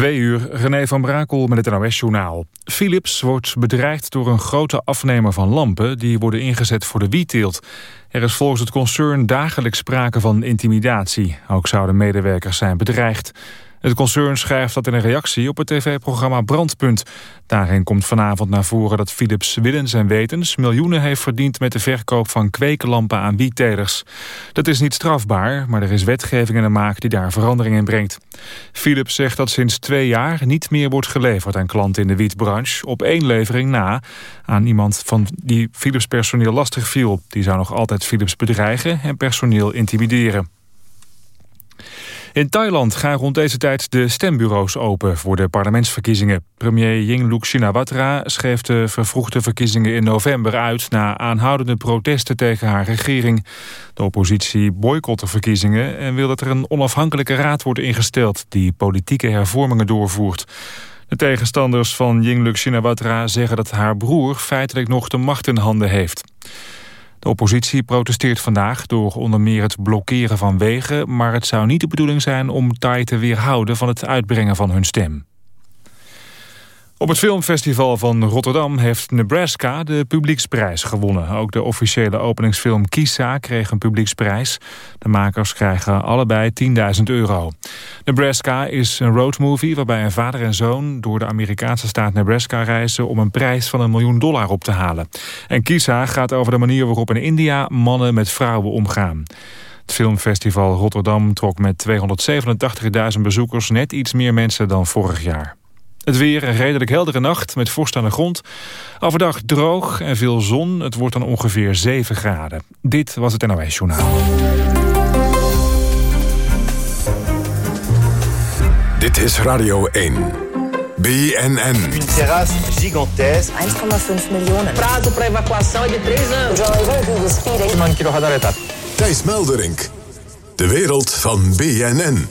Twee uur, René van Brakel met het NOS-journaal. Philips wordt bedreigd door een grote afnemer van lampen... die worden ingezet voor de wietteelt. Er is volgens het concern dagelijks sprake van intimidatie. Ook zouden medewerkers zijn bedreigd. Het concern schrijft dat in een reactie op het tv-programma Brandpunt. Daarin komt vanavond naar voren dat Philips willens en wetens... miljoenen heeft verdiend met de verkoop van kwekenlampen aan wiettelers. Dat is niet strafbaar, maar er is wetgeving in de maak die daar verandering in brengt. Philips zegt dat sinds twee jaar niet meer wordt geleverd aan klanten in de wietbranche... op één levering na aan iemand van die Philips personeel lastig viel. Die zou nog altijd Philips bedreigen en personeel intimideren. In Thailand gaan rond deze tijd de stembureaus open voor de parlementsverkiezingen. Premier Yingluck Shinawatra schreef de vervroegde verkiezingen in november uit... na aanhoudende protesten tegen haar regering. De oppositie boycott de verkiezingen en wil dat er een onafhankelijke raad wordt ingesteld... die politieke hervormingen doorvoert. De tegenstanders van Yingluck Shinawatra zeggen dat haar broer feitelijk nog de macht in handen heeft. De oppositie protesteert vandaag door onder meer het blokkeren van wegen... maar het zou niet de bedoeling zijn om Thai te weerhouden van het uitbrengen van hun stem. Op het filmfestival van Rotterdam heeft Nebraska de publieksprijs gewonnen. Ook de officiële openingsfilm Kisa kreeg een publieksprijs. De makers krijgen allebei 10.000 euro. Nebraska is een roadmovie waarbij een vader en zoon... door de Amerikaanse staat Nebraska reizen om een prijs van een miljoen dollar op te halen. En Kisa gaat over de manier waarop in India mannen met vrouwen omgaan. Het filmfestival Rotterdam trok met 287.000 bezoekers net iets meer mensen dan vorig jaar. Het weer een redelijk heldere nacht met vorst aan de grond. Overdag droog en veel zon. Het wordt dan ongeveer 7 graden. Dit was het NOS Journaal. Dit is Radio 1. BNN. Een terrasse gigantesque. 1,5 miljoen. Prazo para evacuação de 3 anos. Thijs Melderink. De wereld van BNN.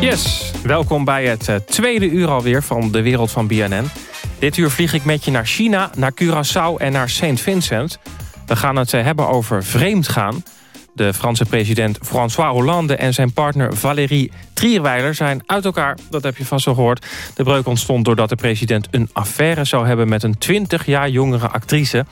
Yes, welkom bij het uh, tweede uur alweer van de wereld van BNN. Dit uur vlieg ik met je naar China, naar Curaçao en naar St. Vincent. We gaan het uh, hebben over vreemdgaan. De Franse president François Hollande en zijn partner Valérie Trierweiler zijn uit elkaar. Dat heb je vast al gehoord. De breuk ontstond doordat de president een affaire zou hebben... met een 20 jaar jongere actrice.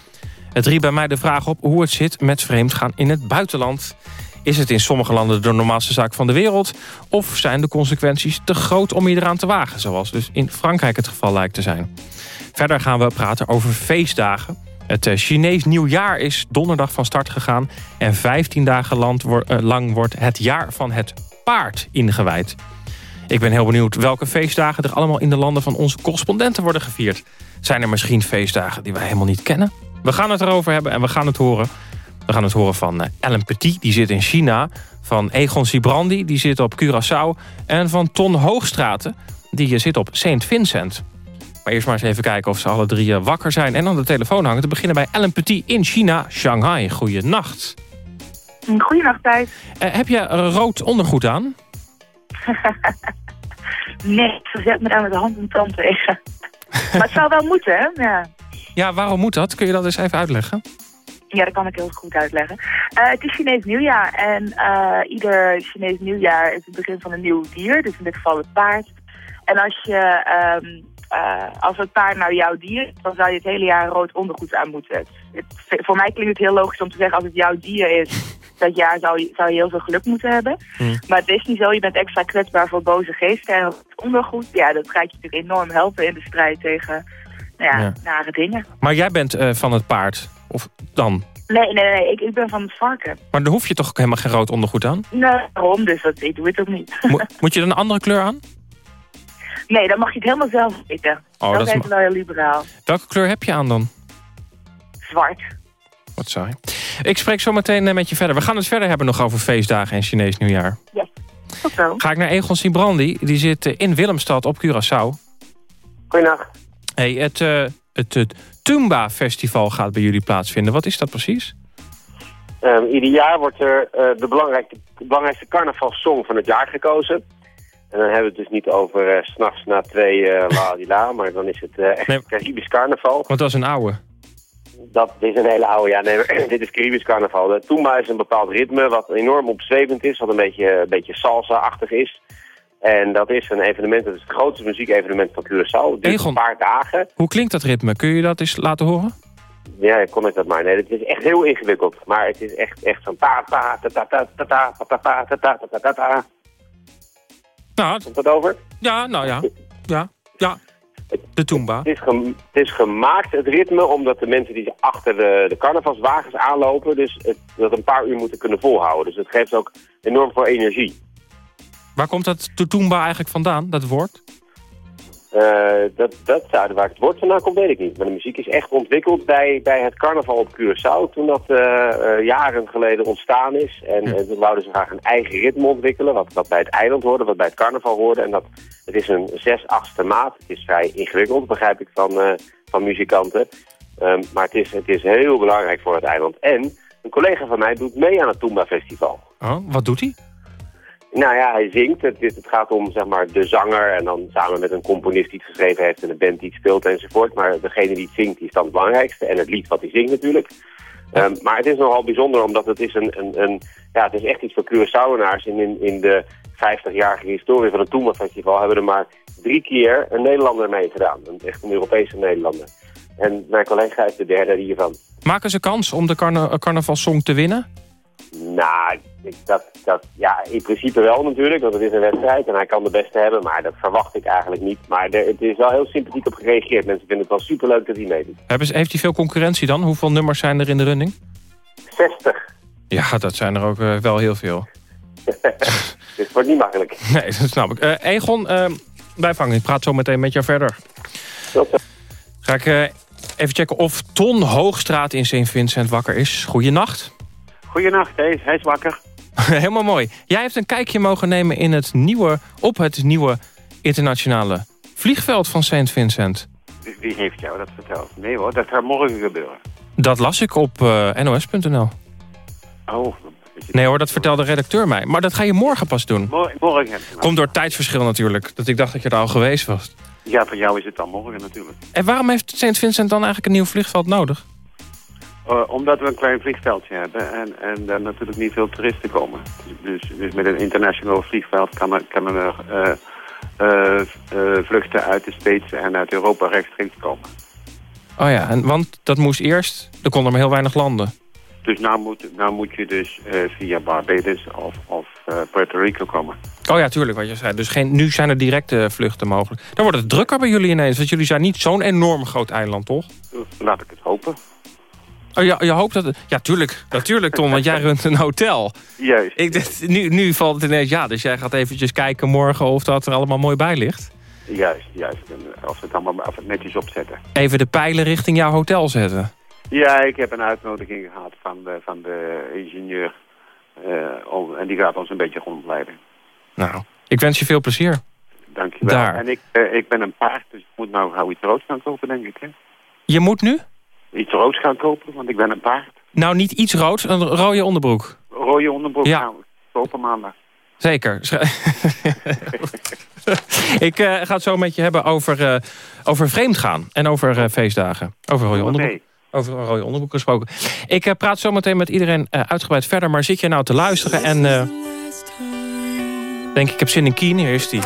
Het riep bij mij de vraag op hoe het zit met vreemdgaan in het buitenland. Is het in sommige landen de normaalste zaak van de wereld? Of zijn de consequenties te groot om je eraan te wagen? Zoals dus in Frankrijk het geval lijkt te zijn. Verder gaan we praten over feestdagen. Het eh, Chinees nieuwjaar is donderdag van start gegaan... en 15 dagen eh, lang wordt het jaar van het paard ingewijd. Ik ben heel benieuwd welke feestdagen er allemaal in de landen van onze correspondenten worden gevierd. Zijn er misschien feestdagen die wij helemaal niet kennen? We gaan het erover hebben en we gaan het horen we gaan het horen van Ellen eh, Petit, die zit in China. Van Egon Sibrandi, die zit op Curaçao. En van Ton Hoogstraten, die zit op St. Vincent. Maar eerst maar eens even kijken of ze alle drie eh, wakker zijn... en aan de telefoon hangen. Te beginnen bij Ellen Petit in China, Shanghai. Goeienacht. Goeienacht, Thijs. Uh, heb je rood ondergoed aan? nee, ze zet me daar met de hand en tand tegen. maar het zou wel moeten, hè? Ja. ja, waarom moet dat? Kun je dat eens even uitleggen? Ja, dat kan ik heel goed uitleggen. Uh, het is Chinees nieuwjaar en uh, ieder Chinees nieuwjaar is het begin van een nieuw dier. Dus in dit geval het paard. En als, je, um, uh, als het paard nou jouw dier is, dan zou je het hele jaar rood ondergoed aan moeten. Het, voor mij klinkt het heel logisch om te zeggen als het jouw dier is, dat jaar zou je, zou je heel veel geluk moeten hebben. Hmm. Maar het is niet zo, je bent extra kwetsbaar voor boze geesten. En het ondergoed, ja, dat gaat je natuurlijk enorm helpen in de strijd tegen nou ja, ja. nare dingen. Maar jij bent van het paard? Of dan? Nee, nee, nee, ik, ik ben van het varken. Maar dan hoef je toch helemaal geen rood ondergoed aan? Nee, waarom? Dus dat, ik doe het ook niet. moet je dan een andere kleur aan? Nee, dan mag je het helemaal zelf weten. Oh, dat, is wel heel liberaal. Welke kleur heb je aan dan? Zwart. Wat saai. Ik spreek zo meteen eh, met je verder. We gaan het verder hebben nog over feestdagen en Chinees nieuwjaar. Ja, tot zo. Ga ik naar Egon Sibrandi. Die zit eh, in Willemstad op Curaçao. Goeienacht. Hey, het, uh, het, het Tumba Festival gaat bij jullie plaatsvinden. Wat is dat precies? Um, ieder jaar wordt er uh, de belangrijkste, belangrijkste carnavalsong van het jaar gekozen. En dan hebben we het dus niet over uh, s'nachts na twee uh, la di la, maar dan is het echt nee. Caribisch carnaval. Want dat is een oude. Dat is een hele oude, ja. Nee, dit is Caribisch carnaval. De Tumba is een bepaald ritme wat enorm opzwevend is, wat een beetje, een beetje salsa-achtig is. En dat is een evenement, dat is het grootste muziekevenement van Curaçao. Het duurt een paar dagen. Hoe klinkt dat ritme? Kun je dat eens laten horen? Ja, kon ik dat maar. Nee, het is echt heel ingewikkeld. Maar het is echt, echt zo'n ta ta ta ta ta ta ta ta ta ta ta ta ta Nou, Komt dat over? Ja, nou ja. Ja, ja. De Toomba. Het is, het is gemaakt, het ritme, omdat de mensen die achter de, de carnavalswagens aanlopen... dus het, dat een paar uur moeten kunnen volhouden. Dus het geeft ook enorm veel energie. Waar komt dat Toomba eigenlijk vandaan, dat woord? Uh, dat, dat zouden waar het woord vandaan komt, weet ik niet. Maar de muziek is echt ontwikkeld bij, bij het carnaval op Curaçao. Toen dat uh, uh, jaren geleden ontstaan is. En, ja. en, toen wouden ze graag een eigen ritme ontwikkelen. Wat, wat bij het eiland hoorde, wat bij het carnaval hoorde. En dat, het is een 6-8ste maat. Het is vrij ingewikkeld, begrijp ik, van, van muzikanten. Um, maar het is, het is heel belangrijk voor het eiland. En een collega van mij doet mee aan het Toomba Festival. Oh, wat doet hij? Nou ja, hij zingt. Het, het, gaat om zeg maar, de zanger en dan samen met een componist die het geschreven heeft en een band die het speelt enzovoort. Maar degene die het zingt, die is dan het belangrijkste. En het lied wat hij zingt natuurlijk. Um, maar het is nogal bijzonder omdat het is een, een, een ja, het is echt iets voor Curaçaoenaars. In, in, in de 50-jarige historie van het Toema Festival hebben er maar drie keer een Nederlander mee gedaan. Een, echt een Europese Nederlander. En mijn collega is de derde hiervan. Maken ze kans om de carna carnavalsong te winnen? Nou, dat, dat, ja, in principe wel natuurlijk, want het is een wedstrijd en hij kan de beste hebben, maar dat verwacht ik eigenlijk niet. Maar er, het is wel heel sympathiek op gereageerd. Mensen vinden het wel superleuk dat hij meedoet. Hebben ze, heeft hij veel concurrentie dan? Hoeveel nummers zijn er in de running? 60. Ja, dat zijn er ook uh, wel heel veel. het wordt niet makkelijk. Nee, dat snap ik. Uh, Egon, uh, bijvangen. Ik praat zo meteen met jou verder. Tot zo. Ga ik even checken of Ton Hoogstraat in St. Vincent wakker is. Goeienacht. Goedenacht, hij, hij is wakker. Helemaal mooi. Jij hebt een kijkje mogen nemen in het nieuwe, op het nieuwe internationale vliegveld van St. Vincent. Wie, heeft jou dat verteld? Nee hoor, dat gaat morgen gebeuren. Dat las ik op uh, nos.nl. Oh. Nee hoor, dat vertelde de redacteur mij. Maar dat ga je morgen pas doen. Morgen, morgen. Komt door het tijdsverschil natuurlijk. Dat ik dacht dat je er al geweest was. Ja, voor jou is het dan morgen natuurlijk. En waarom heeft St. Vincent dan eigenlijk een nieuw vliegveld nodig? Uh, omdat we een klein vliegveldje hebben en, en er natuurlijk niet veel toeristen komen. Dus, dus met een internationaal vliegveld kan er, kan er uh, vluchten uit de States en uit Europa rechtstreeks komen. Oh ja, en, want dat moest eerst, er konden maar heel weinig landen. Dus nou moet, nou moet je dus via Barbados of, of Puerto Rico komen. Oh ja, tuurlijk, wat je zei. Dus geen, nu zijn er directe vluchten mogelijk. Dan wordt het drukker bij jullie ineens, want jullie zijn niet zo'n enorm groot eiland, toch? Laat ik het hopen. Oh, ja, je hoopt dat... Het... Ja, tuurlijk. Natuurlijk, Tom, want jij runt een hotel. Juist. Ik, nu, nu valt het ineens... Ja, dus jij gaat eventjes kijken morgen of dat er allemaal mooi bij ligt. Juist, juist. Of het allemaal of het netjes opzetten. Even de pijlen richting jouw hotel zetten. Ja, ik heb een uitnodiging gehad van de, van de ingenieur. Uh, en die gaat ons een beetje rondleiden. Nou, ik wens je veel plezier. Dankjewel. Daar. En ik, uh, ik ben een paard, dus ik moet nou gauw iets rood gaan kopen, denk ik. Hè? Je moet nu? Iets roods gaan kopen, want ik ben een paard. Nou, niet iets roods, een rode onderbroek. Rode onderbroek ja. we kopen maandag. Zeker. ik uh, ga het zo met je hebben over, uh, over vreemd gaan en over uh, feestdagen. Over rode onderbroek. Over een rode onderbroek gesproken. Ik praat zo meteen met iedereen uitgebreid verder, maar zit je nou te luisteren en denk ik heb zin in Kien, hier is die.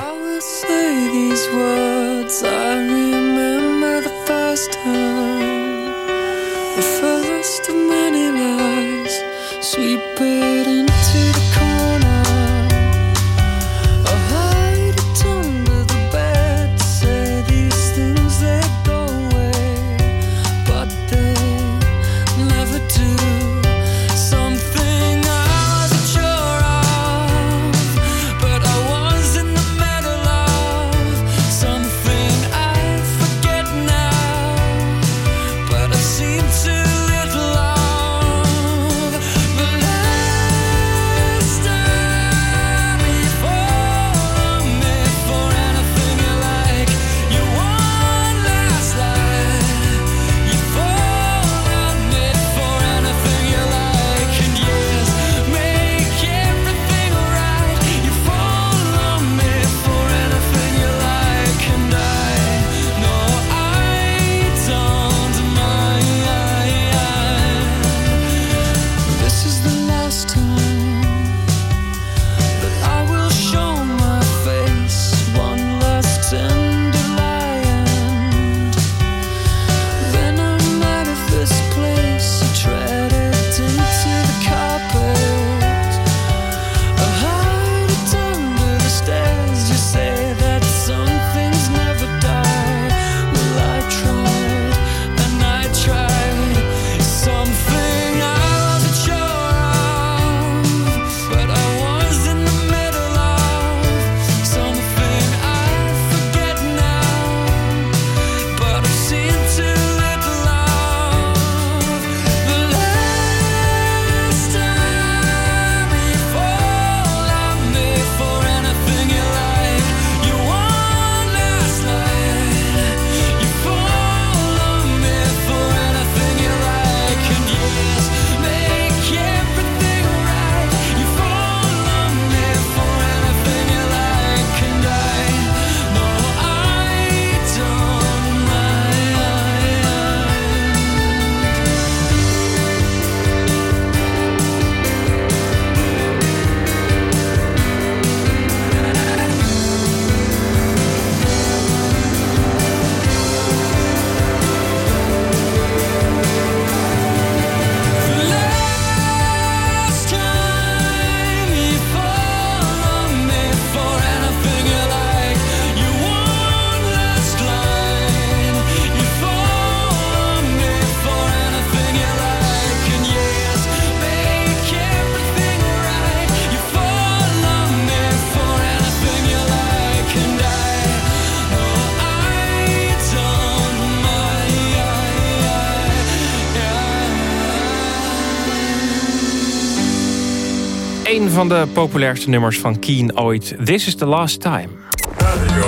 Van de populairste nummers van Keen ooit. This is the last time.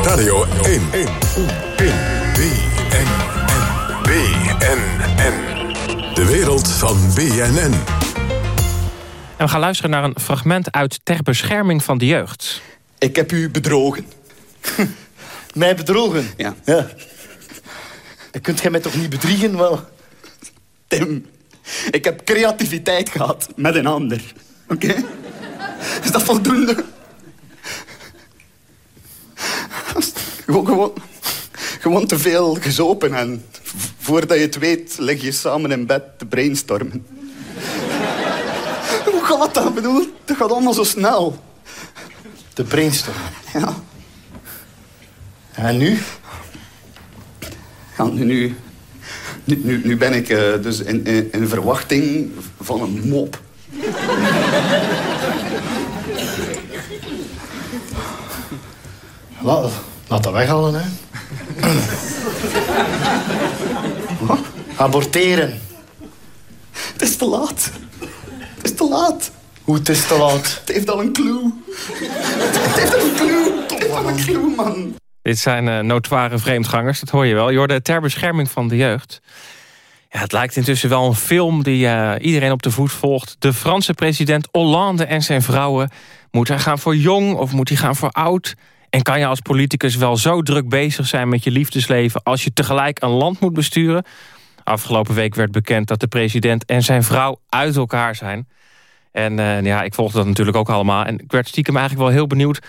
Radio 1. 1. 1. BNN. BNN. De wereld van BNN. En we gaan luisteren naar een fragment uit Ter Bescherming van de Jeugd. Ik heb u bedrogen. Mij bedrogen? Ja. ja. Dan kunt jij mij toch niet bedriegen? Wel? Tim, ik heb creativiteit gehad met een ander. Oké? Is dat voldoende? Gewoon, gewoon, gewoon te veel gezopen en voordat je het weet lig je samen in bed te brainstormen. Hoe gaat dat? Ik bedoel, dat gaat allemaal zo snel. De brainstorm. Ja. En nu? Ja, nu, nu, nu, ben ik eh, dus in, in, in verwachting van een mop. Laat, laat dat weghalen, hè. Aborteren. Het is te laat. Het is te laat. Hoe het is te laat. Het heeft al een clue. Het heeft al een clue. Het heeft al een clue, man. Dit zijn eh notoire vreemdgangers, dat hoor je wel. Je hoorde Ter Bescherming van de Jeugd. Ja, het lijkt intussen wel een film die eh, iedereen op de voet volgt. De Franse president Hollande en zijn vrouwen. Moet hij gaan voor jong of moet hij gaan voor oud? En kan je als politicus wel zo druk bezig zijn met je liefdesleven... als je tegelijk een land moet besturen? Afgelopen week werd bekend dat de president en zijn vrouw uit elkaar zijn. En eh, ja, ik volgde dat natuurlijk ook allemaal. En ik werd stiekem eigenlijk wel heel benieuwd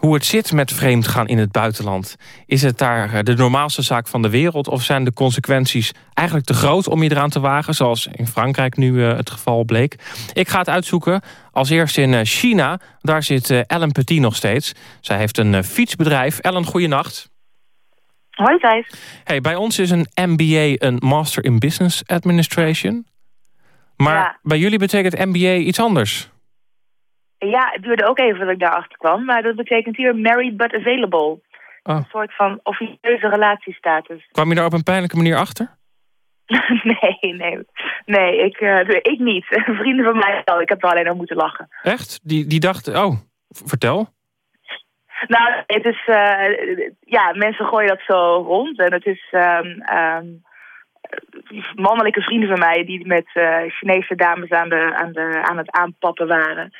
hoe het zit met vreemdgaan in het buitenland. Is het daar eh, de normaalste zaak van de wereld... of zijn de consequenties eigenlijk te groot om je eraan te wagen... zoals in Frankrijk nu eh, het geval bleek? Ik ga het uitzoeken. Als eerste in eh, China. Daar zit Ellen Petit nog steeds. Zij heeft een fietsbedrijf. Ellen, goeienacht. Hoi Thijs. Hey, bij ons is een MBA een Master in Business Administration. Maar Ja. bij jullie betekent MBA iets anders. Ja, het duurde ook even voordat ik daarachter kwam. Maar dat betekent hier married but available. Oh. Een soort van officieuze relatiestatus. Kwam je daar op een pijnlijke manier achter? nee, nee. Nee, ik, eh, ik niet. Vrienden van mij wel. Ik heb er alleen om moeten lachen. Echt? Die, die dacht, oh, vertel. Nou, het is... eh, ja, mensen gooien dat zo rond. En het is... ehm, ehm, mannelijke vrienden van mij die met eh, Chinese dames aan, de, aan, de, aan het aanpappen waren.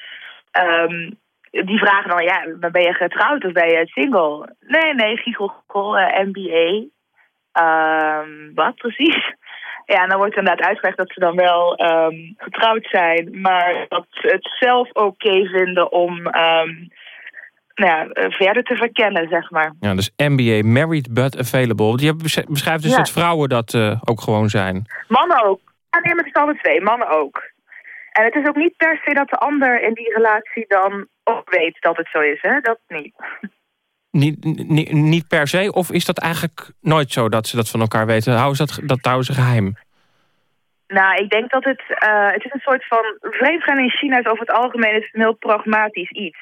Ehm, die vragen dan, ja, ben je getrouwd of ben je single? Nee, nee, giegel, giegel, eh, MBA. Ehm, wat precies? Ja, en dan wordt inderdaad uitgelegd dat ze dan wel ehm, getrouwd zijn, maar dat ze het zelf oké vinden om nou ja, eh, verder te verkennen, zeg maar. Ja, dus MBA, Married But Available. Besch- beschrijft dus Ja. dat vrouwen dat eh, ook gewoon zijn. Mannen ook. Ja, nee, maar het is alle twee. Mannen ook. En het is ook niet per se dat de ander in die relatie dan ook weet dat het zo is, hè? Dat niet. Niet, niet, niet per se, of is dat eigenlijk nooit zo dat ze dat van elkaar weten? Houden ze dat, dat houden ze geheim? Nou, ik denk dat het... eh, het is een soort van... Vreemdgaan in China is over het algemeen is een heel pragmatisch iets.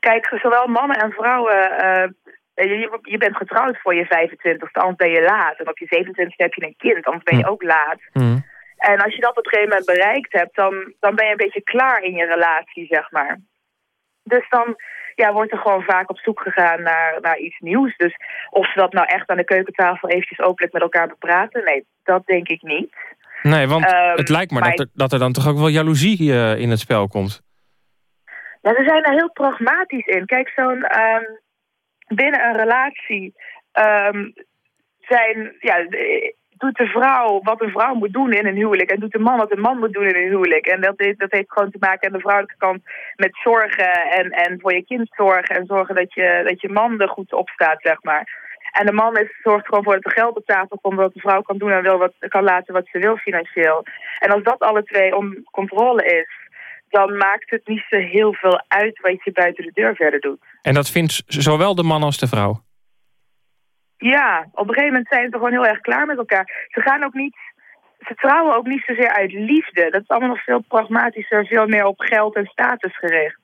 Kijk, zowel mannen en vrouwen... eh, je, je bent getrouwd voor je 25ste, anders ben je laat. En op je 27ste heb je een kind, anders ben je ook laat. En als je dat op een gegeven moment bereikt hebt, dan, dan ben je een beetje klaar in je relatie, zeg maar. Dus dan ja, wordt er gewoon vaak op zoek gegaan naar, naar iets nieuws. Dus of ze dat nou echt aan de keukentafel eventjes openlijk met elkaar bepraten, nee, dat denk ik niet. Nee, want Ehm, het lijkt me maar dat er, dat er dan toch ook wel jaloezie eh, in het spel komt. Ja, ze zijn er heel pragmatisch in. Kijk, zo'n ehm, binnen een relatie ehm, zijn, ja, doet de vrouw wat een vrouw moet doen in een huwelijk en doet de man wat een man moet doen in een huwelijk. En dat, heeft- dat heeft gewoon te maken aan de vrouwelijke kant met zorgen en, en voor je kind zorgen en zorgen dat je, dat je man er goed op staat, zeg maar. En de man is, zorgt gewoon voor dat er geld op tafel komt, dat de vrouw kan doen en wil wat, kan laten wat ze wil financieel. En als dat alle twee om controle is, dan maakt het niet zo heel veel uit wat je buiten de deur verder doet. En dat vindt zowel de man als de vrouw. Ja, op een gegeven moment zijn ze gewoon heel erg klaar met elkaar. Ze gaan ook niet, ze trouwen ook niet zozeer uit liefde. Dat is allemaal nog veel pragmatischer, veel meer op geld en status gericht.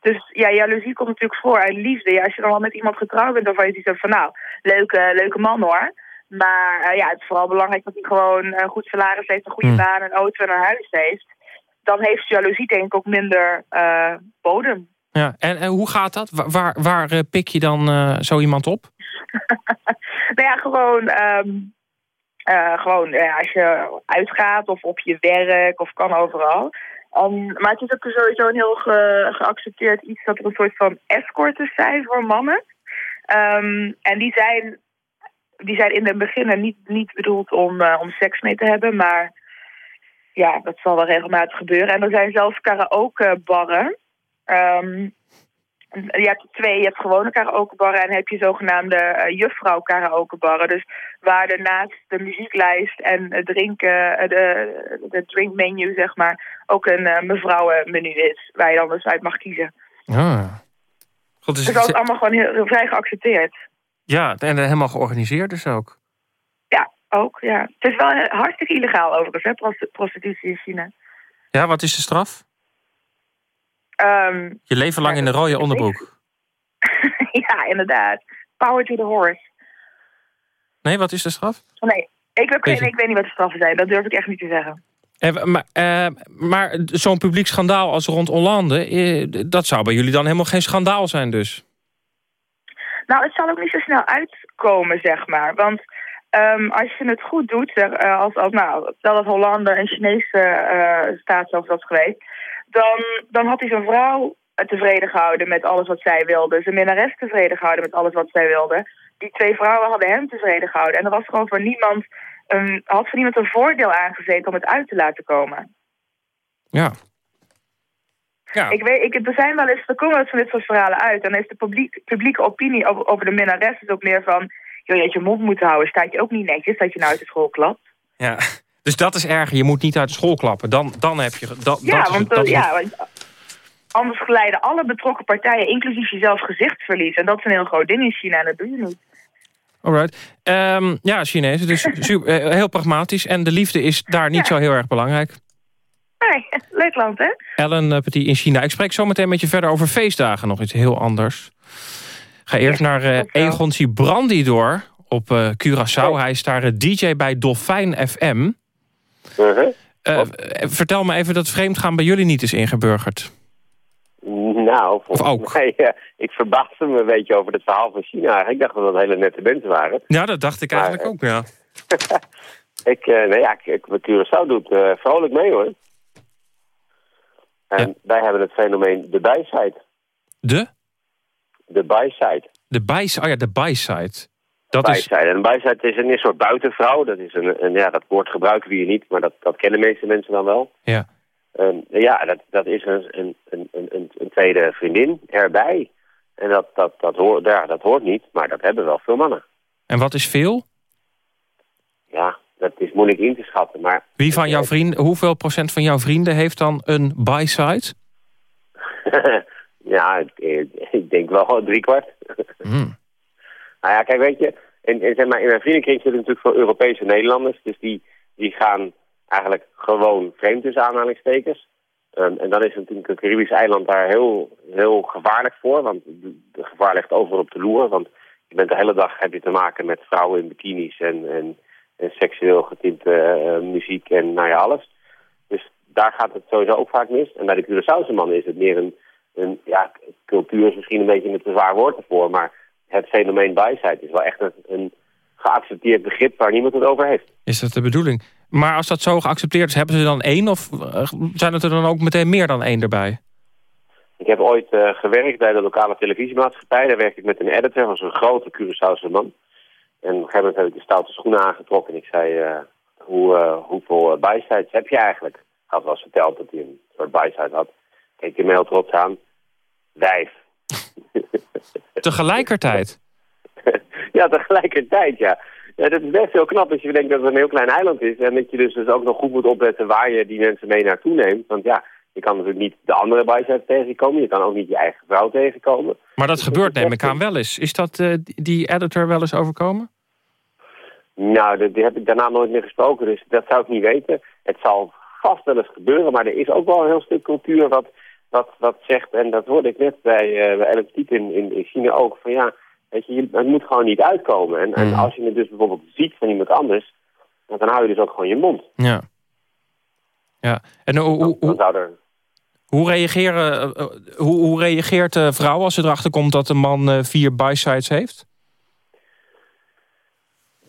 Dus ja, jaloezie komt natuurlijk voor uit liefde. Ja, als je dan al met iemand getrouwd bent, dan van je zoiets van nou, leuke, leuke man hoor. Maar eh, ja, het is vooral belangrijk dat hij gewoon een goed salaris heeft, een goede Hmm. baan, een auto en een huis heeft. dan heeft jaloezie denk ik ook minder eh, bodem. Ja, en, hoe gaat dat? Wa- Waar, waar eh, pik je dan eh, zo iemand op? Nou ja, gewoon, ehm, eh, gewoon als je uitgaat of op je werk of kan overal. Maar het is ook sowieso een heel ge- geaccepteerd iets dat er een soort van escortes zijn voor mannen. Ehm, en die zijn, die zijn in het begin niet, niet bedoeld om, om seks mee te hebben, maar ja, dat zal wel regelmatig gebeuren. En er zijn zelfs karaokebarren. Ehm je hebt twee, je hebt gewone karaokebarren en heb je zogenaamde eh, juffrouw karaokebarren. Dus waar er naast de muzieklijst en het drinken, eh, de, de drinkmenu zeg maar, ook een uh, mevrouwenmenu is. Waar je dan dus uit mag kiezen. Ah. God, Dus dus dat is allemaal gewoon heel, heel vrij geaccepteerd. Ja, en eh, helemaal georganiseerd dus ook. Ja, ook, ja. Het is wel eh, hartstikke illegaal overigens, hè, prost- prostitutie in China. Ja, wat is de straf? Ehm, Je leven lang in de rode onderbroek. ja, inderdaad. Power to the horse. Nee, wat is de straf? Nee, ik, Deze. ik weet niet wat de straffen zijn. Dat durf ik echt niet te zeggen. Eh, maar eh, maar zo'n publiek schandaal als rond Hollande... eh, dat zou bij jullie dan helemaal geen schandaal zijn dus? Nou, het zal ook niet zo snel uitkomen, zeg maar. Want ehm, als je het goed doet, zeg, eh, als, als, nou, stel dat Hollande een Chinese eh staatshoofd was geweest, dan, dan had hij zijn vrouw tevreden gehouden met alles wat zij wilde. Zijn minnares tevreden gehouden met alles wat zij wilde. Die twee vrouwen hadden hem tevreden gehouden. En er was gewoon voor niemand een, had voor niemand een voordeel aangezeten om het uit te laten komen. Ja. Ja. Ik weet, ik, er zijn wel eens, er komen wel eens van dit soort verhalen uit. En dan is de publiek, publieke opinie over, over de minnares is ook meer van... joh, je had je mond moeten houden, staat je ook niet netjes dat je nou uit de school klapt. ja. Dus dat is erg. Je moet niet uit de school klappen. Dan, dan heb je... Dat, Ja, dat want, dat ja, anders glijden alle betrokken partijen, inclusief jezelf, gezichtsverlies. En dat is een heel groot ding in China en dat doe je niet. Alright. Ehm, ja, Chinezen. Dus super, eh, heel pragmatisch. En de liefde is daar niet zo heel erg belangrijk. Nee, leuk land, hè? Ellen eh, Petit in China. Ik spreek zo meteen met je verder over feestdagen. Nog iets heel anders. Ga eerst naar eh Egon Brandy door op Curaçao. Hij is daar DJ bij Dolfijn FM. Uh-huh. Eh, eh, vertel me even dat vreemdgaan bij jullie niet is ingeburgerd. Nou, volgens ook? mij, ik verbaasde me een beetje over het verhaal van China. Ik dacht dat dat hele nette mensen waren. Ja, dat dacht ik eigenlijk ook, ja. Ik, eh nee, ja, ik, ik, Curaçao doet vrolijk mee hoor. En wij hebben het fenomeen de bijside. De? De bijside. De bijside. Oh ja, de bijside. Dat is... bijside. En een bijside is een, een soort buitenvrouw. Dat, is een, een, ja, dat woord gebruiken we hier niet, maar dat, dat kennen de meeste mensen dan wel. Ja. En, ja, dat, dat is een, een, een, een, tweede vriendin erbij. En dat, dat, dat, hoort, ja, dat hoort niet, maar dat hebben wel veel mannen. En wat is veel? Ja, dat is moeilijk in te schatten. Maar Wie van jouw vrienden, hoeveel procent van jouw vrienden heeft dan een bijside? ja, ik, ik denk wel drie kwart. Hmm. Nou ja, kijk, weet je, in, zeg maar, in mijn vriendenkring zitten natuurlijk veel Europese Nederlanders. Dus die, die gaan eigenlijk gewoon vreemd tussen aanhalingstekens. Um, en dan is natuurlijk een Caribisch eiland daar heel, heel gevaarlijk voor. Want de gevaar ligt overal op de loer. Want je bent de hele dag heb je te maken met vrouwen in bikinis en, en, en seksueel getinte uh, muziek en nou ja, alles. Dus daar gaat het sowieso ook vaak mis. En bij de Curaçaose mannen is het meer een, een ja, cultuur is misschien een beetje een te zwaar woord ervoor, maar het fenomeen bijside is wel echt een, een geaccepteerd begrip waar niemand het over heeft. Is dat de bedoeling? Maar als dat zo geaccepteerd is, hebben ze dan één of uh, zijn het er dan ook meteen meer dan één erbij? Ik heb ooit uh, gewerkt bij de lokale televisiemaatschappij. Daar werkte ik met een editor, was een grote Curaçaose man. En op een gegeven moment heb ik de stoute schoenen aangetrokken. En ik zei, uh, hoe, uh, hoeveel bijsides heb je eigenlijk? Hij had wel eens verteld dat hij een soort bijside had. Keek hij me heel trots aan. Vijf. Tegelijkertijd? ja, tegelijkertijd, ja. ja. Dat is best heel knap als je bedenkt dat het een heel klein eiland is. En dat je dus, dus ook nog goed moet opletten waar je die mensen mee naartoe neemt. Want ja, je kan natuurlijk niet de andere bijzijde tegenkomen. Je kan ook niet je eigen vrouw tegenkomen. Maar dat dus gebeurt neem ik aan wel eens. Is dat uh, die editor wel eens overkomen? Nou, die heb ik daarna nooit meer gesproken. Dus dat zou ik niet weten. Het zal vast wel eens gebeuren. Maar er is ook wel een heel stuk cultuur wat, wat, wat zegt... En dat hoorde ik net bij, uh, bij in, in, in China ook. Van ja, weet je, het moet gewoon niet uitkomen. En, mm. en als je het dus bijvoorbeeld ziet van iemand anders... dan hou je dus ook gewoon je mond. Ja. Ja. En hoe, hoe, hoe, er... reageren, eh, eh, hoe, hoe reageert de vrouw als ze erachter komt dat de man vier bysides heeft?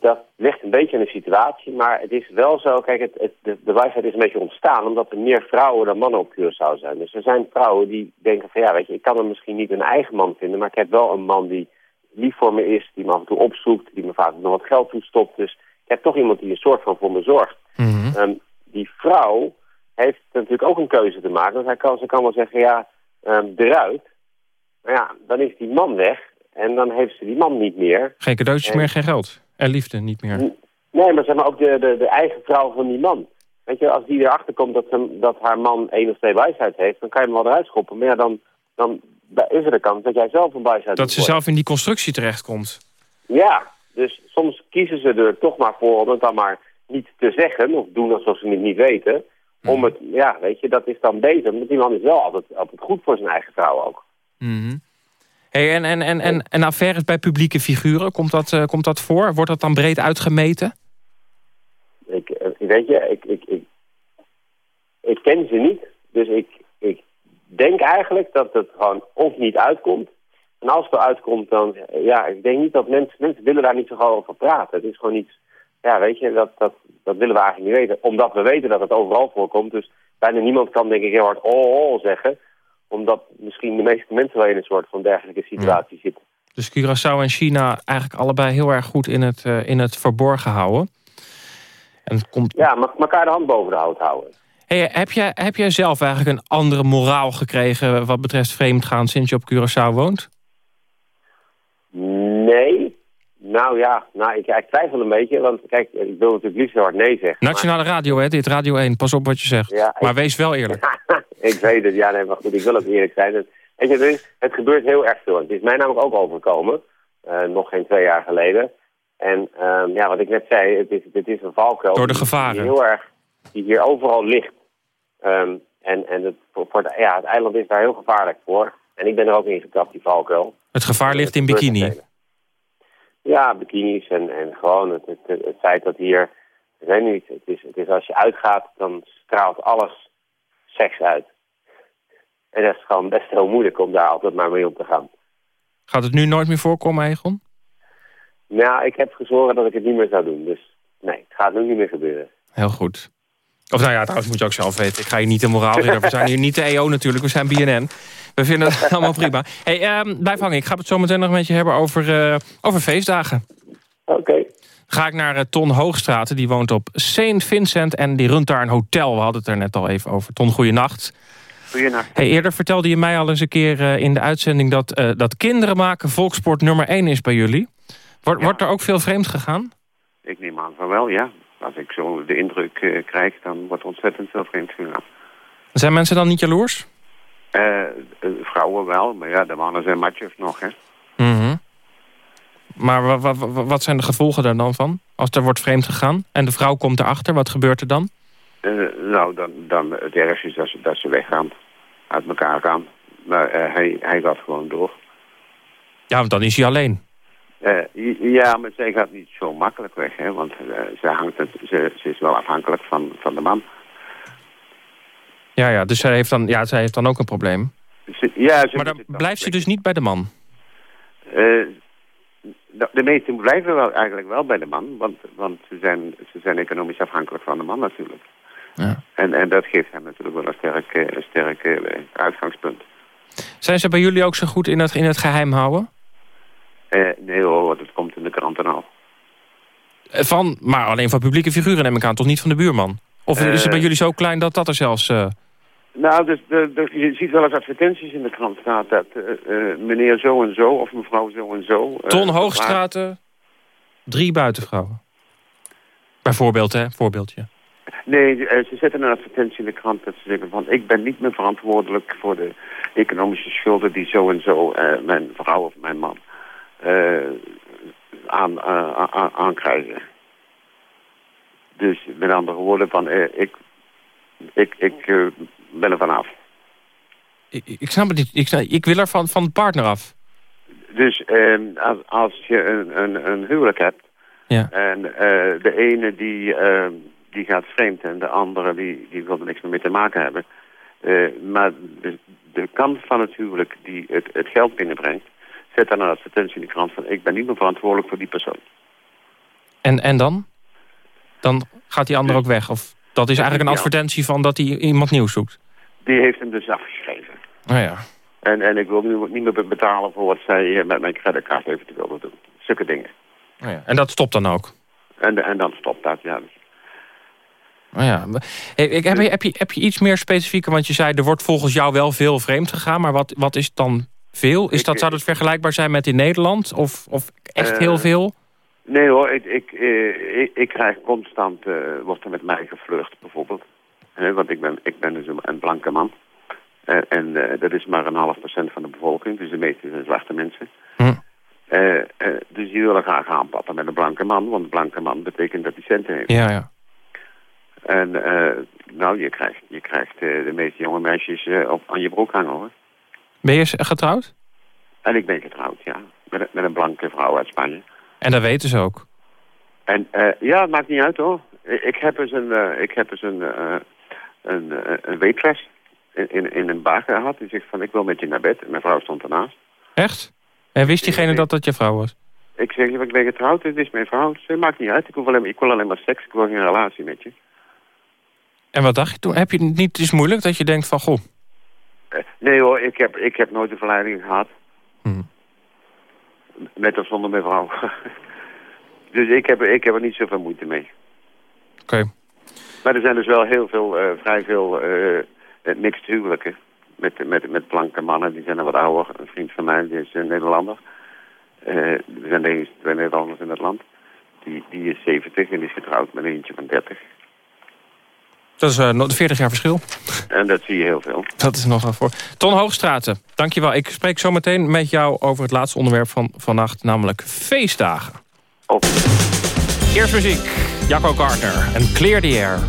Dat ligt een beetje aan de situatie, maar het is wel zo... Kijk, het, het, de, de wijsheid is een beetje ontstaan omdat er meer vrouwen dan mannen op Curaçao zijn. Dus er zijn vrouwen die denken van ja, weet je, ik kan er misschien niet een eigen man vinden... maar ik heb wel een man die lief voor me is, die me af en toe opzoekt... die me vaak nog wat geld toestopt. Dus ik heb toch iemand die een soort van voor me zorgt. Ehm, die vrouw heeft natuurlijk ook een keuze te maken. Want hij kan, ze kan wel zeggen, ja, ehm, eruit. Maar ja, dan is die man weg en dan heeft ze die man niet meer. Geen cadeautjes En- meer, geen geld. En liefde niet meer. Nee, maar zeg maar ook de, de, de eigen vrouw van die man. Weet je, als die erachter komt dat, ze, dat haar man één of twee wijsheid heeft, dan kan je hem wel eruit schoppen. Maar ja, dan, dan is er de kans dat jij zelf een wijsheid Dat moet ze zelf in die constructie terechtkomt. Ja, dus soms kiezen ze er toch maar voor om het dan maar niet te zeggen, of doen alsof ze het niet weten. Om het, ja, weet je, dat is dan beter. Want die man is wel altijd, altijd goed voor zijn eigen vrouw ook. Mhm. Hey, en, en, en, en, en affaires bij publieke figuren, komt dat, eh, komt dat voor? Wordt dat dan breed uitgemeten? Ik, eh, weet je, ik, ik, ik, ken ze niet. Dus ik, ik denk eigenlijk dat het gewoon of niet uitkomt. En als het eruit dan... eh, Ja, ik denk niet dat mensen... Mensen willen daar niet zo gauw over praten. Het is gewoon iets... Ja, weet je, dat, dat, dat willen we eigenlijk niet weten. Omdat we weten dat het overal voorkomt. Dus bijna niemand kan denk ik heel hard oh, oh zeggen. Omdat misschien de meeste mensen wel in een soort van dergelijke situatie zitten. Dus Curaçao en China eigenlijk allebei heel erg goed in het, eh, in het verborgen houden. En het komt... Ja, maar elkaar de hand boven de hout houden. Hey, heb, jij, heb jij zelf eigenlijk een andere moraal gekregen... wat betreft vreemdgaan sinds je op Curaçao woont? Nee. Nou ja, nou, ik, ik twijfel een beetje. Want kijk, ik wil natuurlijk liefst hard nee zeggen. maar- Nationale radio, hè? Dit Radio 1. Pas op wat je zegt. Ja, maar ik- wees wel eerlijk. ik weet het, ja, nee, maar goed, ik wil ook eerlijk zijn. Het, weet je, het, is- het gebeurt heel erg veel. Het is mij namelijk ook overkomen, eh, nog geen twee jaar geleden. En ehm, ja, wat ik net zei, het is, het is een valkuil. Door de gevaren. Die, heel erg, die hier overal ligt. Ehm, en en het, voor, voor het, ja, het eiland is daar heel gevaarlijk voor. En ik ben er ook in getrapt, die valkuil. Het gevaar ligt in bikini. Ja, bikinis en, en gewoon het, het, het, het feit dat hier... Ik weet niet, het is, het is als je uitgaat, dan straalt alles seks uit. En dat is gewoon best heel moeilijk om daar altijd maar mee om te gaan. Gaat het nu nooit meer voorkomen, Egon? Nou, ik heb gezworen dat ik het niet meer zou doen. Dus nee, het gaat nu niet meer gebeuren. Heel goed. Of nou ja, trouwens moet je ook zelf weten. Ik ga hier niet de moraal. We zijn hier niet de EO natuurlijk, we zijn BNN. We vinden het allemaal prima. Hey, ehm, blijf hangen. Ik ga het zo meteen nog met je hebben over, eh, over feestdagen. Oké. Ga ik naar eh, Ton Hoogstraten. Die woont op Saint Vincent en die runt daar een hotel. We hadden het er net al even over. Ton, goeienacht. Goeienacht. Hey, eerder vertelde je mij al eens een keer eh, in de uitzending... Dat, eh, dat kinderen maken volksport nummer 1 is bij jullie. Wordt, wordt er ook veel vreemd gegaan? Ik neem aan van wel, ja. Als ik zo de indruk eh, krijg, dan wordt ontzettend veel vreemd gegaan. Zijn mensen dan niet jaloers? Vrouwen wel, maar ja, de mannen zijn matjes nog, hè. Mhm. Maar wa- wa- wa- wat zijn de gevolgen daar dan van? Als er wordt vreemd gegaan en de vrouw komt erachter, wat gebeurt er dan? Eh, nou, dan, dan het ergste is dat ze, dat ze weggaan. Uit elkaar gaan. Maar eh, hij, hij gaat gewoon door. Ja, want dan is hij alleen. Eh, ja, maar zij gaat niet zo makkelijk weg, hè. Want eh, ze, hangt het, ze, ze is wel afhankelijk van, van de man. Ja, ja dus zij heeft, dan, ja, zij heeft dan ook een probleem. Ze- ja, ze Maar dan blijft ze dus niet bij de man. De, de meesten blijven wel eigenlijk wel bij de man, want, want ze, zijn, ze zijn economisch afhankelijk van de man natuurlijk. Ja. En, en dat geeft hem natuurlijk wel een sterk, een sterk eh, uitgangspunt. Zijn ze bij jullie ook zo goed in het, in het geheim houden? Eh, nee hoor, want het komt in de kranten al. Eh, Van, maar alleen van publieke figuren neem ik aan, toch niet van de buurman? Of is het Eh. bij jullie zo klein dat dat er zelfs... eh, Nou, dus, de, de- je ziet wel eens advertenties in de krant staan dat eh, eh, meneer zo en zo of mevrouw zo en zo... eh, Ton Hoogstraten, drie buitenvrouwen. Bijvoorbeeld, hè? Voorbeeldje. Nee, eh, ze zetten een advertentie in de krant dat ze zeggen van... ik ben niet meer verantwoordelijk voor de economische schulden die zo en zo eh, mijn vrouw of mijn man eh, aan, eh, aan, aan- aankrijgen. Dus met andere woorden van ik, ik, ik ben er vanaf. Ik, ik snap het niet. Ik, ik wil er van, van de partner af. Dus eh, als, als je een, een, een huwelijk hebt Ja. en de ene die, eh, die gaat vreemd en de andere die, die wil er niks meer mee te maken hebben. Eh, maar de, de kant van het huwelijk die het, het geld binnenbrengt, zet dan een advertentie in de krant van ik ben niet meer verantwoordelijk voor die persoon. En, en dan? Dan gaat die ander ook weg? Of dat is eigenlijk een advertentie van dat hij iemand nieuws zoekt? Die heeft hem dus afgeschreven. Nou ja. En, en ik wil nu niet meer betalen voor wat zij eh, met mijn creditcard eventueel wil doen. Zulke dingen. Nou ja. En dat stopt dan ook? En, en dan stopt dat, ja. Nou ja. Hey, ik, heb, je, heb, je, heb je iets meer specifieker? Want je zei, er wordt volgens jou wel veel vreemd gegaan. Maar wat, wat is dan veel? Is dat, zou dat vergelijkbaar zijn met in Nederland? Of, of echt Eh, heel veel? Nee hoor, ik, ik, eh, ik, ik krijg constant, eh, wordt er met mij gevlucht bijvoorbeeld. Hè, want ik ben, ik ben dus een, een blanke man. Eh, en eh, dat is maar een half procent van de bevolking, dus de meeste zijn zwarte mensen. Hm. Eh, eh, dus die willen graag aanpakken met een blanke man, want een blanke man betekent dat hij centen heeft. Ja, ja. En eh, nou, je krijgt, je krijgt eh, de meeste jonge meisjes eh, op, aan je broek hangen hoor. Ben je getrouwd? En ik ben getrouwd, ja. Met, een- met een blanke vrouw uit Spanje. En dat weten ze ook. En eh, ja, het maakt niet uit hoor. Ik, heb eens een, ik heb eens een, een, een waitress in, in, een bar gehad. Die zegt van ik wil met je naar bed. En mijn vrouw stond ernaast. Echt? En wist diegene dat dat je vrouw was? Ik zeg, ik ben getrouwd, dit is mijn vrouw. Ze zegt, maakt niet uit, ik, hoef alleen, ik wil alleen maar seks, ik wil geen relatie met je. En wat dacht je toen? Heb je het niet eens moeilijk dat je denkt van... Goh, Eh, nee hoor, ik heb, ik heb nooit de verleiding gehad. Hmm. Met of zonder mijn vrouw. dus ik heb, ik heb er niet zoveel moeite mee. oké. Maar er zijn dus wel heel veel, eh, vrij veel eh, eh, mixed huwelijken. Met, met, met blanke mannen, die zijn er wat ouder. Een vriend van mij, die is een Nederlander. Eh, er zijn twee Nederlanders in het land. Die, die is 70 en die is getrouwd met een eentje van 30. Dat is eh, nog 40 jaar verschil. En dat zie je heel veel. Dat is nog wel voor. Ton Hoogstraten, dankjewel. Ik spreek zo meteen met jou over het laatste onderwerp van vannacht, namelijk feestdagen. Op. Eerst muziek, Jacco Gardner en Clear the Air.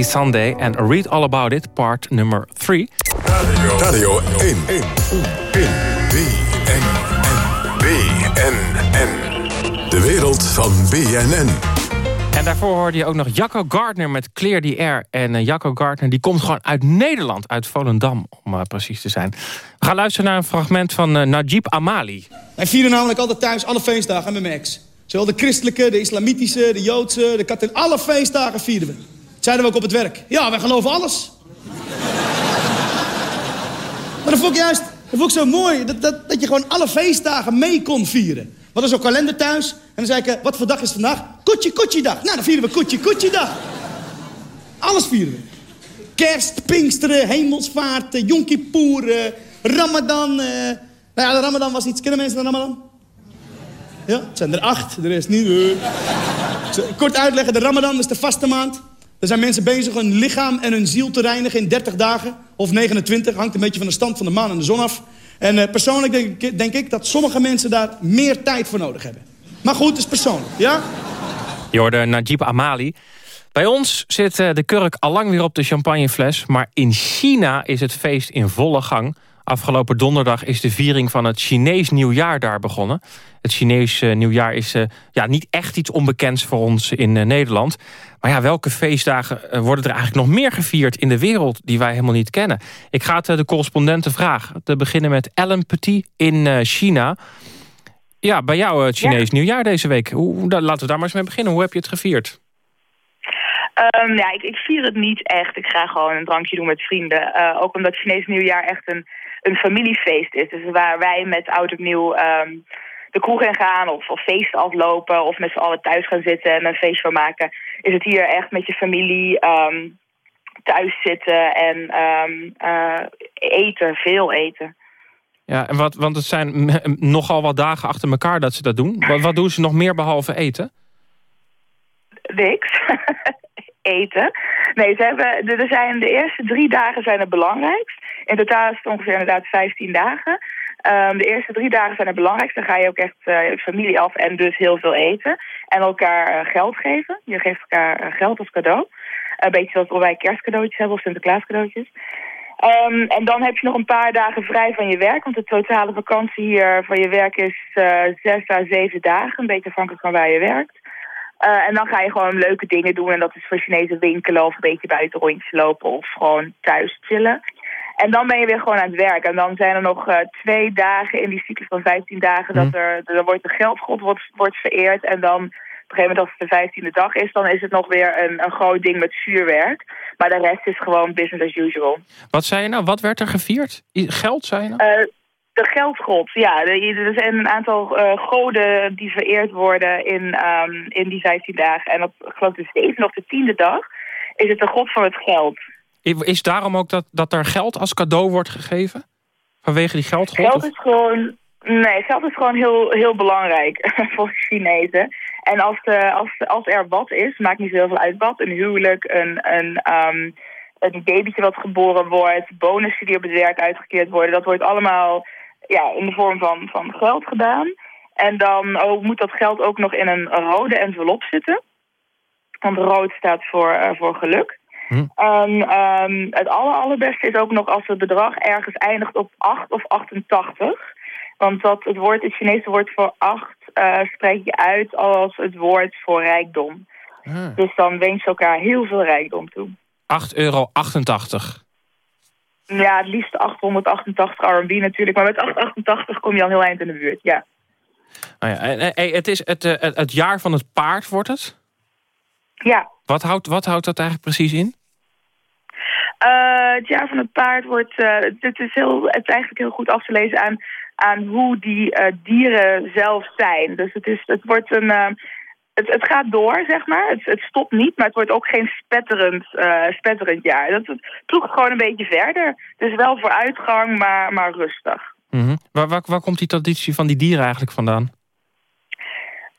Sandé en Read All About It, part nummer 3. Radio 1. 1. BNN. BNN. De wereld van BNN. En daarvoor hoorde je ook nog Jacco Gardner met Clear the Air. En uh, Jacco Gardner die komt gewoon uit Nederland, uit Volendam om uh, precies te zijn. We gaan luisteren naar een fragment van uh, Najib Amali. Wij vieren namelijk altijd thuis alle feestdagen met mijn ex. Zowel de christelijke, de islamitische, de joodse, de katholieke. Alle feestdagen vieren we. Zeiden we ook op het werk. Ja, wij geloven alles. maar dat vond ik juist dat vond ik zo mooi. Dat, dat, dat je gewoon alle feestdagen mee kon vieren. We hadden zo'n kalender thuis. En dan zei ik, eh, wat voor dag is vandaag? Koetje, koetje dag. Nou, dan vieren we koetje, koetje dag. Alles vieren we. Kerst, Pinksteren, Hemelsvaart, Yom Ramadan. Uh, nou ja, de Ramadan was iets. Kennen mensen de Ramadan? Ja, het zijn er acht, de rest niet. Uh. Kort uitleggen, de Ramadan is de vaste maand. Er zijn mensen bezig hun lichaam en hun ziel te reinigen in 30 dagen. Of 29, hangt een beetje van de stand van de maan en de zon af. En uh, persoonlijk denk ik, dat sommige mensen daar meer tijd voor nodig hebben. Maar goed, het is persoonlijk, ja? Hoorde Najib Amali. Bij ons zit eh, de kurk allang weer op de champagnefles... maar in China is het feest in volle gang. Afgelopen donderdag is de viering van het Chinees nieuwjaar daar begonnen. Het Chinees eh, nieuwjaar is uh, ja, niet echt iets onbekends voor ons in Nederland. Maar ja, welke feestdagen worden er eigenlijk nog meer gevierd in de wereld... die wij helemaal niet kennen? Ik ga het de correspondenten vragen. Te beginnen met Ellen Petit in China. Ja, bij jou het Chinees nieuwjaar deze week. Hoe, laten we daar maar eens mee beginnen. Hoe heb je het gevierd? Um, ja, ik, ik, vier het niet echt. Ik ga gewoon een drankje doen met vrienden. Ook omdat Chinees nieuwjaar echt een, een familiefeest is. Dus waar wij met oud en nieuw um, de kroeg in gaan of, of feesten aflopen... of met z'n allen thuis gaan zitten en een feest van maken... is het hier echt met je familie um, thuis zitten en uh, eten, veel eten. Ja, en wat, want het zijn nogal wat dagen achter elkaar dat ze dat doen. Wat, wat doen ze nog meer behalve eten? Niks. eten. Nee, ze hebben, er zijn, de eerste drie dagen zijn het belangrijkst. In totaal is het ongeveer inderdaad 15 dagen. Um, de eerste drie dagen zijn het belangrijkst. Dan ga je ook echt uh, familie af en dus heel veel eten. En elkaar uh, geld geven. Je geeft elkaar uh, geld als cadeau. Een beetje zoals wij kerstcadeautjes hebben of Sinterklaas cadeautjes. Um, en dan heb je nog een paar dagen vrij van je werk. Want de totale vakantie hier van je werk is zes à zeven dagen. Een beetje afhankelijk van waar je werkt. En dan ga je gewoon leuke dingen doen. En dat is voor Chinese winkelen of een beetje buiten rondjes lopen of gewoon thuis chillen. En dan ben je weer gewoon aan het werk. En dan zijn er nog uh, twee dagen in die cyclus van 15 dagen... dat er, er wordt de geldgod wordt, wordt vereerd. En dan op een gegeven moment als het de vijftiende dag is... dan is het nog weer een, een groot ding met vuurwerk. Maar de rest is gewoon business as usual. Wat zei je nou? Wat werd er gevierd? Geld, zei je nou? Uh, de geldgod, ja. Er zijn een aantal uh, goden die vereerd worden in, um, in die 15 dagen. En op geloof ik de zevende of de tiende dag is het de god van het geld. Is daarom ook dat, dat er geld als cadeau wordt gegeven? Vanwege die geldgod? Geld is gewoon... Nee, geld is gewoon heel, heel belangrijk voor Chinezen. En als, de, als, als er wat is, maakt niet zoveel uit wat. Een huwelijk, een, een, um, een babytje wat geboren wordt... bonussen die op het werk uitgekeerd worden... dat wordt allemaal ja, in de vorm van, van geld gedaan. En dan moet dat geld ook nog in een rode envelop zitten. Want rood staat voor, uh, voor geluk. Hm. En um, het aller, allerbeste is ook nog als het bedrag ergens eindigt op 8 of 88. Want dat, het, woord, het Chinese woord voor 8 uh, spreek je uit als het woord voor rijkdom. Hm. Dus dan wens je elkaar heel veel rijkdom toe. 8,88 euro. Ja, het liefst 888 R&B natuurlijk. Maar met 888 kom je al heel eind in de buurt, ja. Oh ja het is het, eh, het, het, jaar van het paard, wordt het? Ja. Wat houdt, wat houdt dat eigenlijk precies in? Uh, het jaar van het paard wordt... Uh, het, is heel, het is eigenlijk heel goed af te lezen aan, aan hoe die uh, dieren zelf zijn. Dus het, is, het wordt een het, het gaat door, zeg maar. Het, het stopt niet, maar het wordt ook geen spetterend, spetterend jaar. Dat, het ploegt gewoon een beetje verder. Dus wel vooruitgang, maar, maar rustig. Mm waar, waar, waar komt die traditie van die dieren eigenlijk vandaan?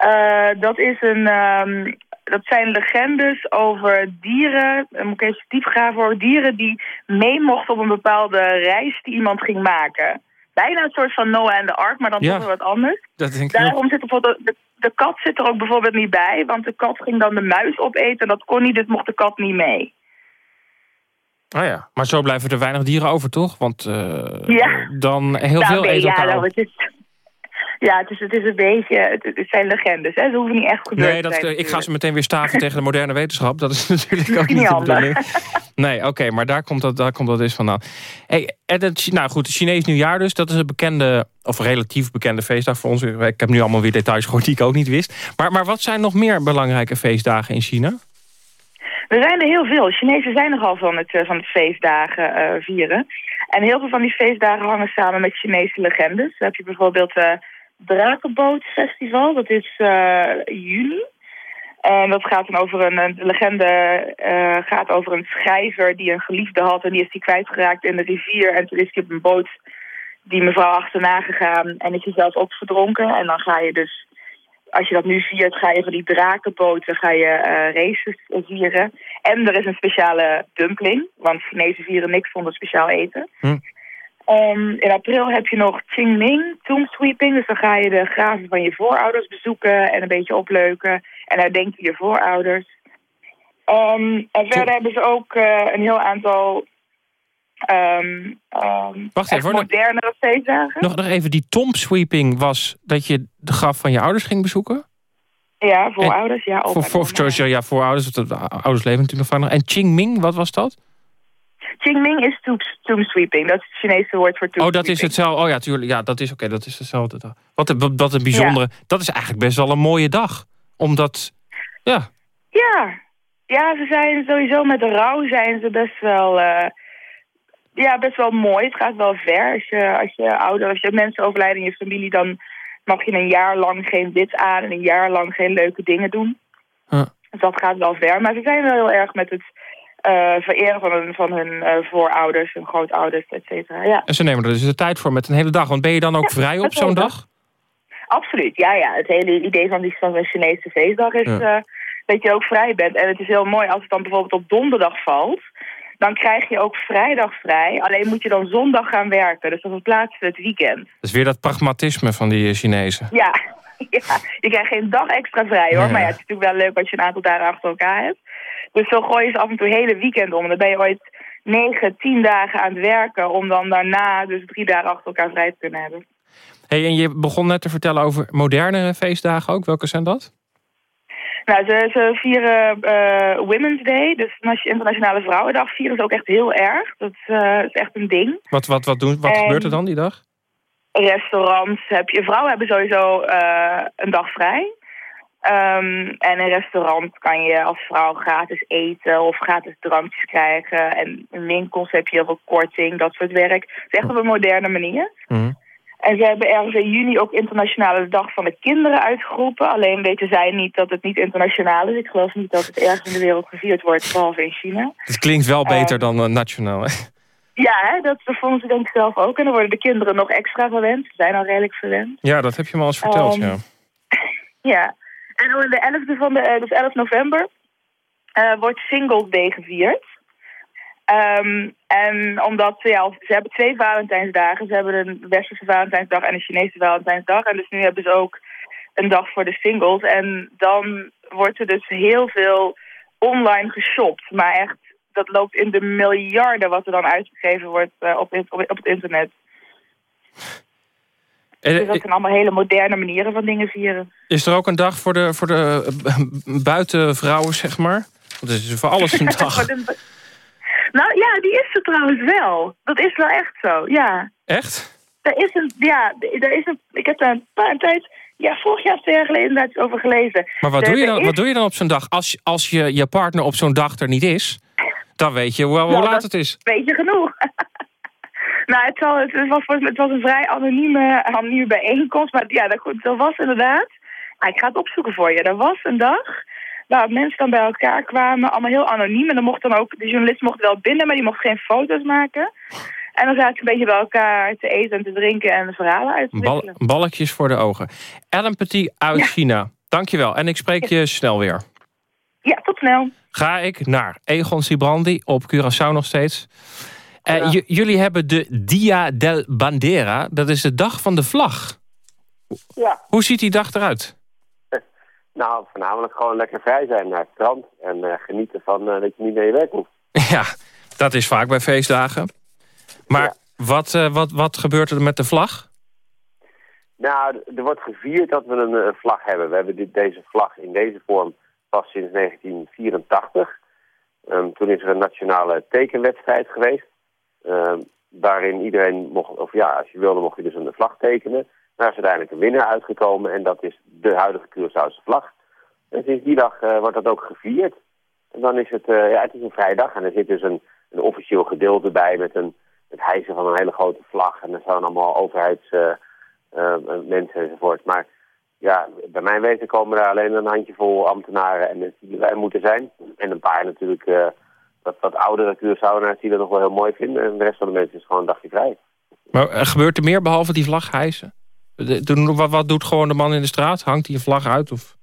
Uh, dat, is een, um, dat zijn legendes over dieren, moet ik even diep voor, dieren die mee mochten op een bepaalde reis die iemand ging maken bijna een soort van Noah en de Ark, maar dan toch weer wat anders. Daarom zit bijvoorbeeld de, de, kat zit er ook bijvoorbeeld niet bij, want de kat ging dan de muis opeten en dat kon niet, dus mocht de kat niet mee. Oh ja, maar zo blijven er weinig dieren over, toch? Want uh, ja. dan heel nou, veel nee, eten elkaar ja, ja, het is, het is een beetje... Het, zijn legendes, hè. Ze hoeven niet echt gebeurd nee, dat, te zijn. Ik ga ze meteen weer staven tegen de moderne wetenschap. Dat is natuurlijk ook niet de bedoeling. Nee, oké, maar daar komt, dat, daar komt dat eens vandaan. Hey, het, nou goed, Chinees nieuwjaar dus. Dat is een bekende, of relatief bekende feestdag voor ons. Ik heb nu allemaal weer details gehoord die ik ook niet wist. Maar, maar wat zijn nog meer belangrijke feestdagen in China? Er zijn er heel veel. Chinezen zijn nogal van het, eh, van het feestdagen uh, vieren. En heel veel van die feestdagen hangen samen met Chinese legendes. Dan heb je bijvoorbeeld... Uh, Drakenbootfestival. Dat is uh, juni. En dat gaat dan over een, legende uh, gaat over een schrijver die een geliefde had en die is die kwijtgeraakt in de rivier. En toen is hij op een boot die mevrouw achterna gegaan en is hij zelf ook verdronken. En dan ga je dus, als je dat nu viert, ga je van die drakenboten ga je uh, races vieren. En er is een speciale dumpling, want Chinezen vieren niks zonder speciaal eten. Hm. Um, in april heb je nog Qingming, Tomb Sweeping. Dus dan ga je de graven van je voorouders bezoeken en een beetje opleuken. En herdenk je je voorouders. Ehm, en verder hebben ze ook eh, een heel aantal ehm ehm, Wacht echt even, hoor. modernere feestdagen. Nog, nog even, die tomsweeping was dat je de graf van je ouders ging bezoeken? Ja, voor En- ouders. Ja, Voor, voor, ja, voor ouders, want de ouders leven natuurlijk nog nog. En Qingming, wat was dat? Qingming is tomb, tomb sweeping. Dat is het Chinese woord voor tomb Oh, dat is hetzelfde. Oh ja, tuurlijk. Ja, dat is oké. dat is hetzelfde dag. Wat een, wat een bijzondere. Dat is eigenlijk best wel een mooie dag. Omdat, ja, Ja. ja, ze zijn sowieso met de rouw zijn ze best wel, eh, ja, best wel mooi. Het gaat wel ver. Als je, als je ouder, als je mensen overlijden in je familie, dan mag je een jaar lang geen dit aan en een jaar lang geen leuke dingen doen. Huh. Dus dat gaat wel ver. Maar ze zijn wel heel erg met het eh, vereren van hun, van hun eh, voorouders, hun grootouders, et cetera. Ja. en ze nemen er dus de tijd voor met een hele dag. Want ben je dan ook vrij op zo'n dag? Absoluut, ja, ja. Het hele idee van, die, van een Chinese feestdag is Ja. eh, dat je ook vrij bent. En het is heel mooi als het dan bijvoorbeeld op donderdag valt. Dan krijg je ook vrijdag vrij. Alleen moet je dan zondag gaan werken. Dus dat verplaatst het weekend. Dat is weer dat pragmatisme van die Chinezen. Ja, ja, je krijgt geen dag extra vrij hoor. Maar ja, het is natuurlijk wel leuk als je een aantal dagen achter elkaar hebt. Dus zo gooien ze af en toe hele weekend om. Dan ben je ooit negen, tien dagen aan het werken... om dan daarna dus drie dagen achter elkaar vrij te kunnen hebben. Hey, en je begon net te vertellen over moderne feestdagen ook. Welke zijn dat? Nou, ze, ze vieren eh, Women's Day, dus Internationale Vrouwendag, vieren ze ook echt heel erg. Dat is, eh, is echt een ding. Wat, wat, wat, doen, wat En- gebeurt er dan die dag? Restaurants heb je, vrouwen hebben sowieso eh, een dag vrij. Ehm, en een restaurant kan je als vrouw gratis eten of gratis drankjes krijgen. En in winkels heb je heel veel korting, dat soort werk. Het is echt op een moderne manier. Mhm. En ze hebben ergens in juni ook internationale dag van de kinderen uitgeroepen. Alleen weten zij niet dat het niet internationaal is. Ik geloof niet dat het ergens in de wereld gevierd wordt, behalve in China. Het klinkt wel beter Ehm, dan eh, nationaal. Hè? Ja, hè, dat vonden ze denk ik zelf ook. En dan worden de kinderen nog extra verwend. Ze zijn al redelijk verwend. Ja, dat heb je me al eens verteld. Ehm, ja. Ja. En dan de 11e van de, eh, dus 11 november, eh, wordt Singles Day gevierd. Ehm, en omdat ja, ze hebben twee Valentijnsdagen. Ze hebben een westerse Valentijnsdag en een Chinese Valentijnsdag. En dus nu hebben ze ook een dag voor de singles. En dan wordt er dus heel veel online geshopt. Maar echt, dat loopt in de miljarden wat er dan uitgegeven wordt eh, op, op, op het internet. En, Dus dat eh, zijn allemaal hele moderne manieren van dingen vieren. Is er ook een dag voor de, voor de eh, buitenvrouwen, zeg maar? Want er is voor alles een dag. De- nou ja, die is er trouwens wel. Dat is wel echt zo, ja. Echt? Er is een, ja, er is een, ik heb daar een paar tijd, ja, vorig jaar of twee jaar geleden inderdaad iets over gelezen. Maar wat doe je dan, is- wat doe je dan op zo'n dag? Als, als je, je partner op zo'n dag er niet is, dan weet je hoe, hoe Ja, laat het is. Weet je genoeg. nou, het, zal, het, was, het een vrij anonieme, anonieme bijeenkomst, maar ja, dat, goed, dat was inderdaad. Ah, ik ga het opzoeken voor je. Er was een dag waar mensen dan bij elkaar kwamen, allemaal heel anoniem. En dan mocht dan ook, de journalist mocht wel binnen, maar die mocht geen foto's maken. En dan zaten ze een beetje bij elkaar te eten en te drinken en verhalen uit te Bal, voor de ogen. Ellen Petit uit China. Dankjewel. En ik spreek je snel weer. Ja, tot snel. Ga ik naar Egon Sibrandi op Curaçao nog steeds. Eh, jullie hebben de Dia del Bandera. Dat is de dag van de vlag. Ja. Hoe ziet die dag eruit? Nou, voornamelijk gewoon lekker vrij zijn naar het strand. En eh, genieten van eh, dat je niet naar je werk hoeft. Ja, dat is vaak bij feestdagen. Maar wat, wat, wat gebeurt er met de vlag? Nou, er wordt gevierd dat we een, vlag hebben. We hebben dit, deze vlag in deze vorm pas sinds 1984. Ehm, toen is er een nationale tekenwedstrijd geweest. Ehm, waarin iedereen mocht, of ja, als je wilde mocht je dus een vlag tekenen. Daar is uiteindelijk een winnaar uitgekomen en dat is de huidige Curaçaose vlag. En sinds die dag eh, wordt dat ook gevierd. En dan is het, eh, ja, het is een vrijdag en er zit dus een, een officieel gedeelte bij met een, het hijsen van een hele grote vlag. En er staan allemaal overheidsmensen mensen enzovoort. Maar ja, bij mijn weten komen daar alleen een handjevol ambtenaren en mensen die erbij moeten zijn. En een paar natuurlijk eh, wat, wat oudere Curaçaoenaars die dat nog wel heel mooi vinden. En de rest van de mensen is gewoon een dagje vrij. Maar eh, gebeurt er meer behalve die vlag hijsen? Wat, wat doet gewoon de man in de straat? Hangt hij een vlag uit? Of?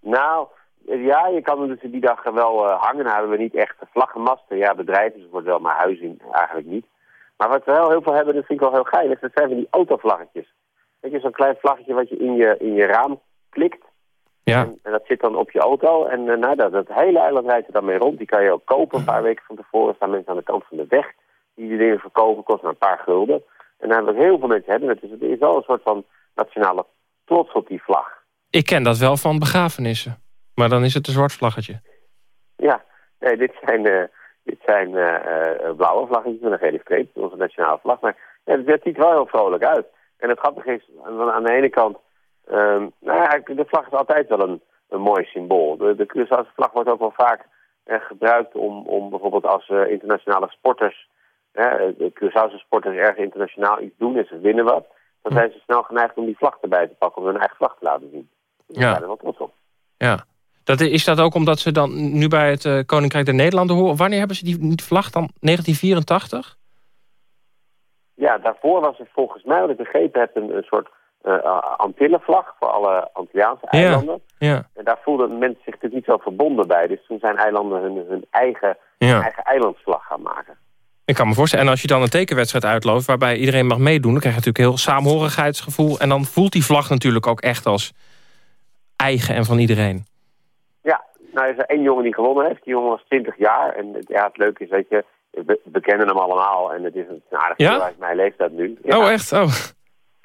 Nou, ja, je kan hem dus die dag wel eh, hangen. Hebben we niet echt vlaggenmasten. Ja, bedrijven, dus wordt wel, maar huizen eigenlijk niet. Maar wat we wel heel veel hebben, dat vind ik wel heel geinig, dat zijn van die autovlaggetjes. Weet je, zo'n klein vlaggetje wat je in je, in je raam klikt. Ja. En, en dat zit dan op je auto. En nou, dat, dat hele eiland rijdt er dan mee rond. Die kan je ook kopen een paar weken van tevoren. Er staan mensen aan de kant van de weg die die dingen verkopen. Kost maar een paar gulden. En dan hebben heel veel mensen hebben het. Dus het is wel een soort van nationale trots op die vlag. Ik ken dat wel van begrafenissen. Maar dan is het een zwart vlaggetje. Ja, nee, dit zijn, eh, dit zijn eh, blauwe vlaggetjes met een gele streep. Onze nationale vlag. Maar ja, het ziet er wel heel vrolijk uit. En het grappige is, aan de ene kant... ehm, nou ja, de vlag is altijd wel een, een mooi symbool. De, de Curaçaose vlag wordt ook wel vaak eh, gebruikt om, om bijvoorbeeld als eh, internationale sporters... hè, de Curaçaose sporters erg internationaal iets doen en ze winnen wat... dan zijn ze snel geneigd om die vlag erbij te pakken... om hun eigen vlag te laten zien. Dus Ja. daar zijn er wel trots op. Ja. Dat, is dat ook omdat ze dan nu bij het eh, Koninkrijk der Nederlanden horen? Wanneer hebben ze die, die vlag dan? 1984? Ja, daarvoor was er volgens mij, wat ik begrepen heb, een, een soort eh Antillenvlag voor alle Antilliaanse eilanden. Ja. En daar voelden mensen zich natuurlijk niet zo verbonden bij. Dus toen zijn eilanden hun, hun eigen, Ja. eigen eilandsvlag gaan maken. Ik kan me voorstellen. En als je dan een tekenwedstrijd uitloopt... waarbij iedereen mag meedoen... dan krijg je natuurlijk heel saamhorigheidsgevoel. En dan voelt die vlag natuurlijk ook echt als eigen en van iedereen. Ja, nou is er één jongen die gewonnen heeft. Die jongen was 20 jaar. En het- ja, het leuke is, weet je, we, kennen hem allemaal. En het is een aardig Ja? ja? uit mijn leeftijd nu. Ja. Oh, echt? Oh.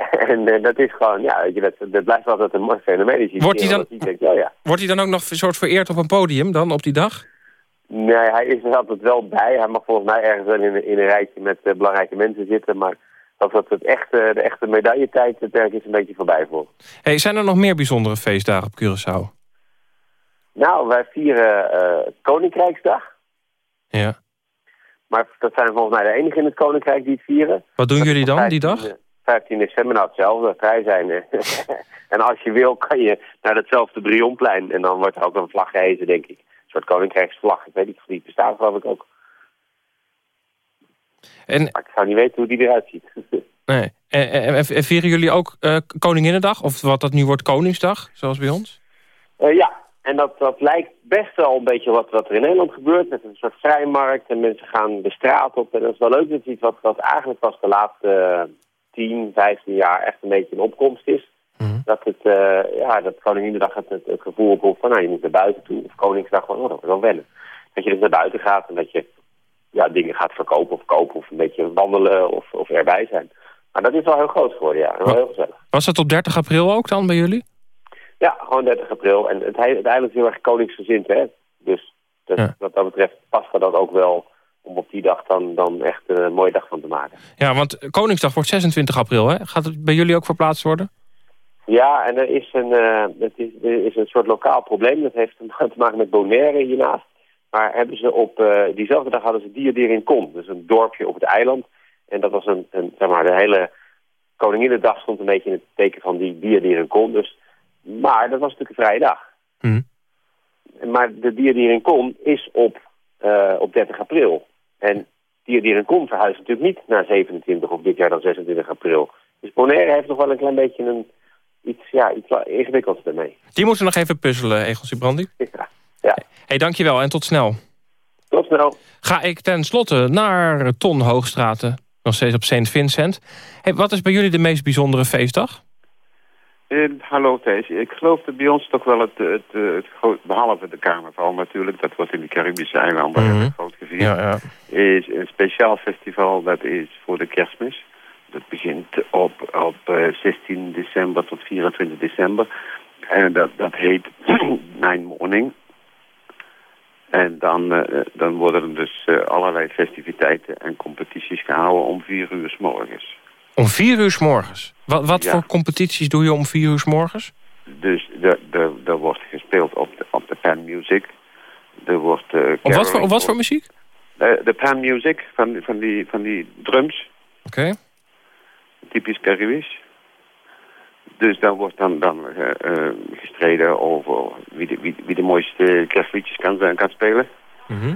En eh, dat is gewoon, ja, weet je, dat, dat blijft altijd een mooi fenomeen. Wordt hij dan- denkt, oh ja. Wordt hij dan ook nog een soort vereerd op een podium dan op die dag? Nee, hij is er altijd wel bij. Hij mag volgens mij ergens wel in, een- in een rijtje met eh, belangrijke mensen zitten. Maar dat het, het echte, de echte medailletijd, het werk is een beetje voorbij voor. Hey, zijn er nog meer bijzondere feestdagen op Curaçao? Nou, wij vieren eh, Koninkrijksdag. Ja. Maar dat zijn volgens mij de enige in het Koninkrijk die het vieren. Wat doen Dat jullie dan die 15, dag? Eh, 15 december, nou hetzelfde, vrij zijn. en als je wil, kan je naar hetzelfde Brionplein. En dan wordt er ook een vlag gehezen, denk ik. Een soort Koninkrijksvlag. Ik weet niet of die bestaat, geloof ik ook. En, Maar ik zou niet weten hoe die eruit ziet. nee. en, en- en- en vieren jullie ook eh, Koninginnedag? Of wat dat nu wordt Koningsdag, zoals bij ons? Eh, ja, en dat, dat lijkt best wel een beetje wat, wat er in Nederland gebeurt. Met een soort vrijmarkt en mensen gaan de straat op. En dat is wel leuk. Dat is iets wat, wat eigenlijk pas de laatste 10, 15 jaar echt een beetje in opkomst is. Dat het, eh ja, dat Koninginnedag het, het, het gevoel oproept van, nou, je moet naar buiten toe. Of Koningsdag, gewoon, oh, dat wel wennen. Dat je dus naar buiten gaat en dat je ja, dingen gaat verkopen of kopen of een beetje wandelen of, of erbij zijn. Maar dat is wel heel groot geworden, ja. Wel heel gezellig. Was dat op 30 april ook dan bij jullie? Ja, gewoon 30 april. En het, he- het eiland is heel erg koningsgezind, hè. Dus dat, Ja. wat dat betreft past dat ook wel om op die dag dan, dan echt een mooie dag van te maken. Ja, want Koningsdag wordt 26 april, hè? Gaat het bij jullie ook verplaatst worden? Ja, en er is een, eh, het is, er is een soort lokaal probleem. Dat heeft te maken met Bonaire hiernaast. Maar hebben ze op eh, diezelfde dag hadden ze Dier in Kom. Dus een dorpje op het eiland. En dat was een, een zeg maar, de hele Koninginnedag stond een beetje in het teken van die Dier in Kom. Dus, maar dat was natuurlijk een vrije dag. Hm. Maar de Dier in Kom is op, eh, op 30 april. En Dier in Kom verhuist natuurlijk niet naar 27 of dit jaar dan 26 april. Dus Bonaire heeft nog wel een klein beetje een, iets, ja, iets ingewikkelds daarmee. Die moeten nog even puzzelen, Egels Brandy. Ja. ja. hey, dankjewel en tot snel. Tot snel. Ga ik ten slotte naar Ton Hoogstraten, nog steeds op St. Vincent. Hey, wat is bij jullie de meest bijzondere feestdag? Eh, hallo Thijs, ik geloof dat bij ons toch wel het, het, eh, het behalve de carnaval natuurlijk, dat wordt in de Caribische eilanden erg groot gevierd, Ja, ja. is een speciaal festival dat is voor de kerstmis. Dat begint op, op eh, 16 december tot 24 december. En dat, dat heet Nine Morning. En dan, eh, dan worden er dus eh, allerlei festiviteiten en competities gehouden om vier uur s morgens. Om vier uur s morgens. Wat, wat Ja. voor competities doe je om vier uur s morgens? Dus er- wordt gespeeld op de, op de pan music. Er wordt... eh, Op wat voor, op wat voor muziek? Eh, de pan music van, van, die, van die drums. Oké. Typisch Caribisch. Dus dan wordt dan, dan eh, eh, gestreden over wie de, wie, wie de mooiste kerstliedjes kan, kan spelen. Mhm.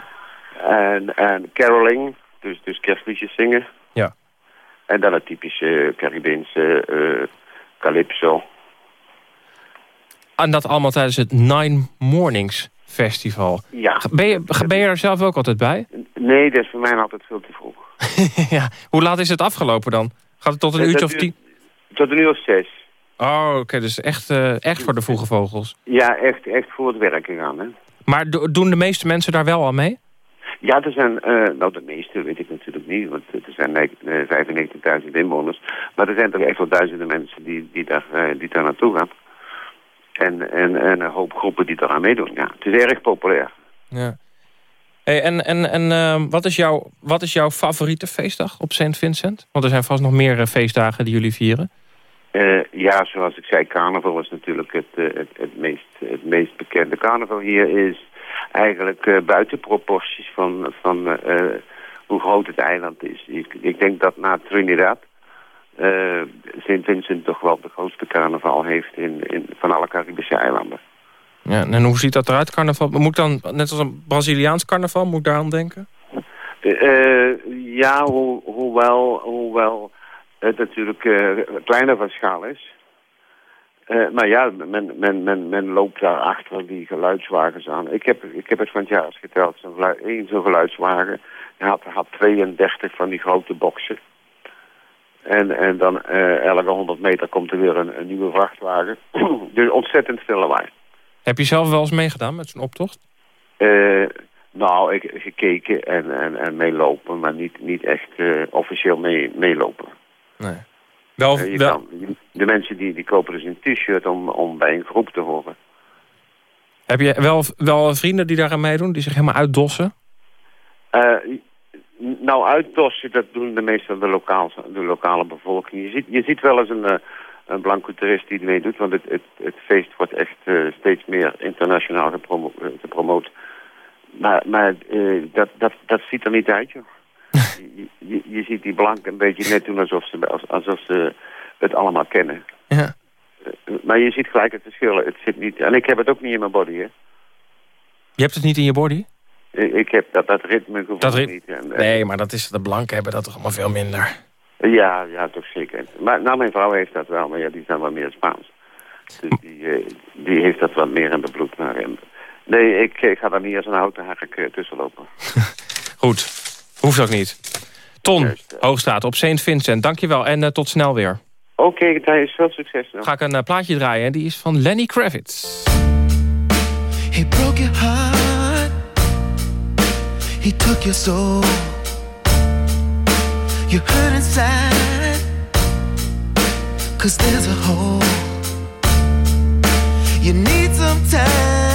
En, en caroling, dus, dus kerstliedjes zingen. Ja. En dan het typische Caribische eh calypso. En dat allemaal tijdens het Nine Mornings Festival. Ja. Ben je, ben je er zelf ook altijd bij? Nee, dat is voor mij altijd veel te vroeg. ja. Hoe laat is het afgelopen dan? Gaat het tot een Eh, uurtje of tien? Tot een uur of zes. Oh, oké, dus echt, eh, echt voor de vroege vogels. Ja, echt, echt voor het werken gaan. Hè. Maar do- doen de meeste mensen daar wel al mee? Ja, er zijn, eh, nou de meeste weet ik natuurlijk niet, want er zijn nij- eh, 95.000 inwoners. Maar er zijn toch echt wel duizenden mensen die, die, daar, eh, die daar naartoe gaan. En, en, en een hoop groepen die eraan meedoen. Ja, het is erg populair. Ja. Hey, en en, en ehm, wat, is jouw, wat is jouw favoriete feestdag op St. Vincent? Want er zijn vast nog meer feestdagen die jullie vieren. Ja, zoals ik zei, carnaval is natuurlijk het, het, het, meest, het meest bekende. Carnaval hier is eigenlijk eh, buiten proporties van, van eh, hoe groot het eiland is. Ik, ik denk dat na Trinidad eh St. Vincent toch wel de grootste carnaval heeft in, in, van alle Caribische eilanden. Ja, en hoe ziet dat eruit, carnaval? Moet ik dan, net als een Braziliaans carnaval, moet ik daar aan denken? Eh, ja, ho hoewel, hoewel het natuurlijk eh, kleiner van schaal is. Eh, maar ja, men, men, men, men loopt daar achter die geluidswagens aan. Ik heb, ik heb het van het jaar eens geteld. Één zo'n geluidswagen hij had, had 32 van die grote boksen. En, en dan eh, elke 100 meter komt er weer een, een nieuwe vrachtwagen. dus ontzettend veel lawaai. Heb je zelf wel eens meegedaan met zo'n optocht? Eh, nou, ik gekeken en, en, en meelopen, maar niet, niet echt officieel mee, meelopen. Nee. Wel, Eh, je wel, kan, de mensen die, die kopen dus een t-shirt om, om bij een groep te horen. heb je wel, wel vrienden die daaraan meedoen, die zich helemaal uitdossen? Eh, nou, uitdossen, dat doen de meestal de, lokaal, de lokale bevolking. Je ziet, je ziet wel eens een, eh, een blanco toerist die meedoet, want het, het, het feest wordt echt steeds meer internationaal gepromo gepromoot. Maar, maar dat, dat, dat ziet er niet uit, joh. Je, je, je ziet die blanken een beetje net doen alsof ze, als- alsof ze het allemaal kennen. Ja. Eh, Maar je ziet gelijk het verschil. Het zit niet, en ik heb het ook niet in mijn body, hè. Je hebt het niet in je body? Ik heb dat, dat ritmegevoel Dat rit- niet. En, en- Nee, maar dat is, de blanken hebben dat toch allemaal veel minder. Ja, ja, toch zeker. Maar nou, mijn vrouw heeft dat wel, maar ja, die zijn wel meer Spaans. Dus die, eh, die heeft dat wat meer in de bloed. Maar, eh, nee, ik, ik ga daar niet als een houten eh, tussen lopen. Goed, hoeft ook niet. Ton, Hoogstraat op St. Vincent, dankjewel en eh, tot snel weer. Oké, okay, Thijs, veel succes. nog. Ga ik een eh, plaatje draaien en die is van Lenny Kravitz. He broke your heart. He took your soul. You hurt inside. Cause there's a hole. You need some time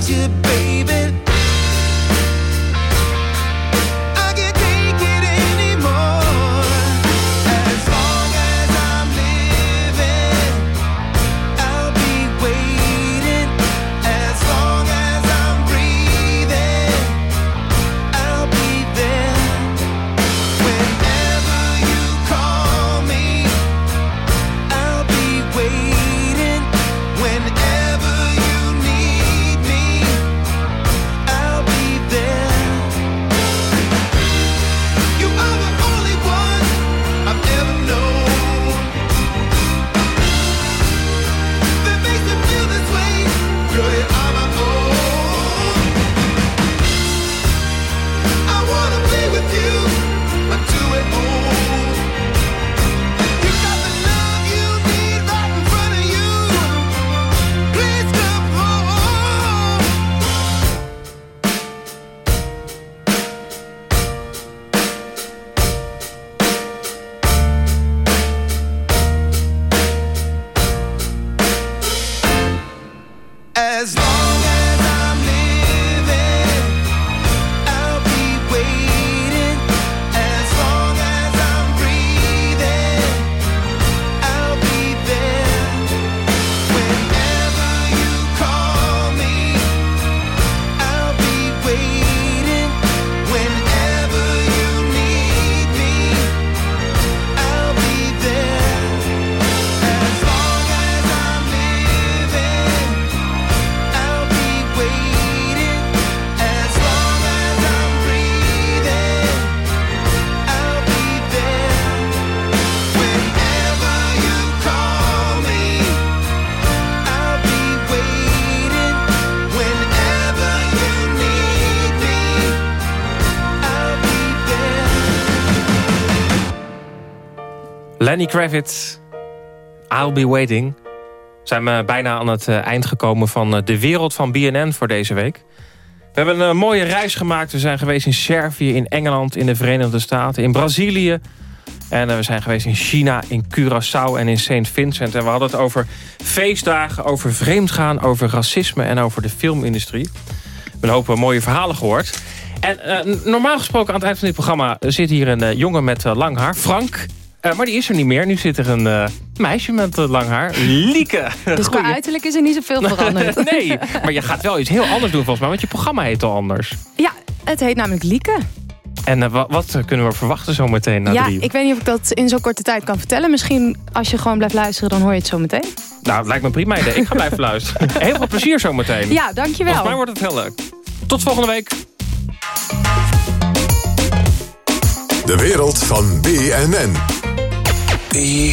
Loves you, Lenny Kravitz, I'll Be Waiting. Zijn we bijna aan het eh, eind gekomen van eh, de wereld van BNN voor deze week. We hebben een mooie reis gemaakt. We zijn geweest in Servië, in Engeland, in de Verenigde Staten, in Brazilië. En eh, we zijn geweest in China, in Curaçao en in St. Vincent. En we hadden het over feestdagen, over vreemdgaan, over racisme en over de filmindustrie. We hebben hoop mooie verhalen gehoord. En eh, normaal gesproken aan het eind van dit programma zit hier een eh, jongen met eh, lang haar, Frank. Eh, maar die is er niet meer. Nu zit er een eh, meisje met eh, lang haar, Lieke. Dus qua uiterlijk is er niet zoveel veranderd. nee, maar je gaat wel iets heel anders doen volgens mij. Want je programma heet al anders. Ja, het heet namelijk Lieke. En eh, wa- wat kunnen we verwachten zometeen na ja, drie ik weet niet of ik dat in zo'n korte tijd kan vertellen. Misschien als je gewoon blijft luisteren, dan hoor je het zo meteen. Nou, het lijkt me prima idee. Ik ga blijven luisteren. Heel veel plezier zometeen. Ja, dankjewel. Volgens mij wordt het heel leuk. Tot volgende week. De wereld van BNN.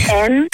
En?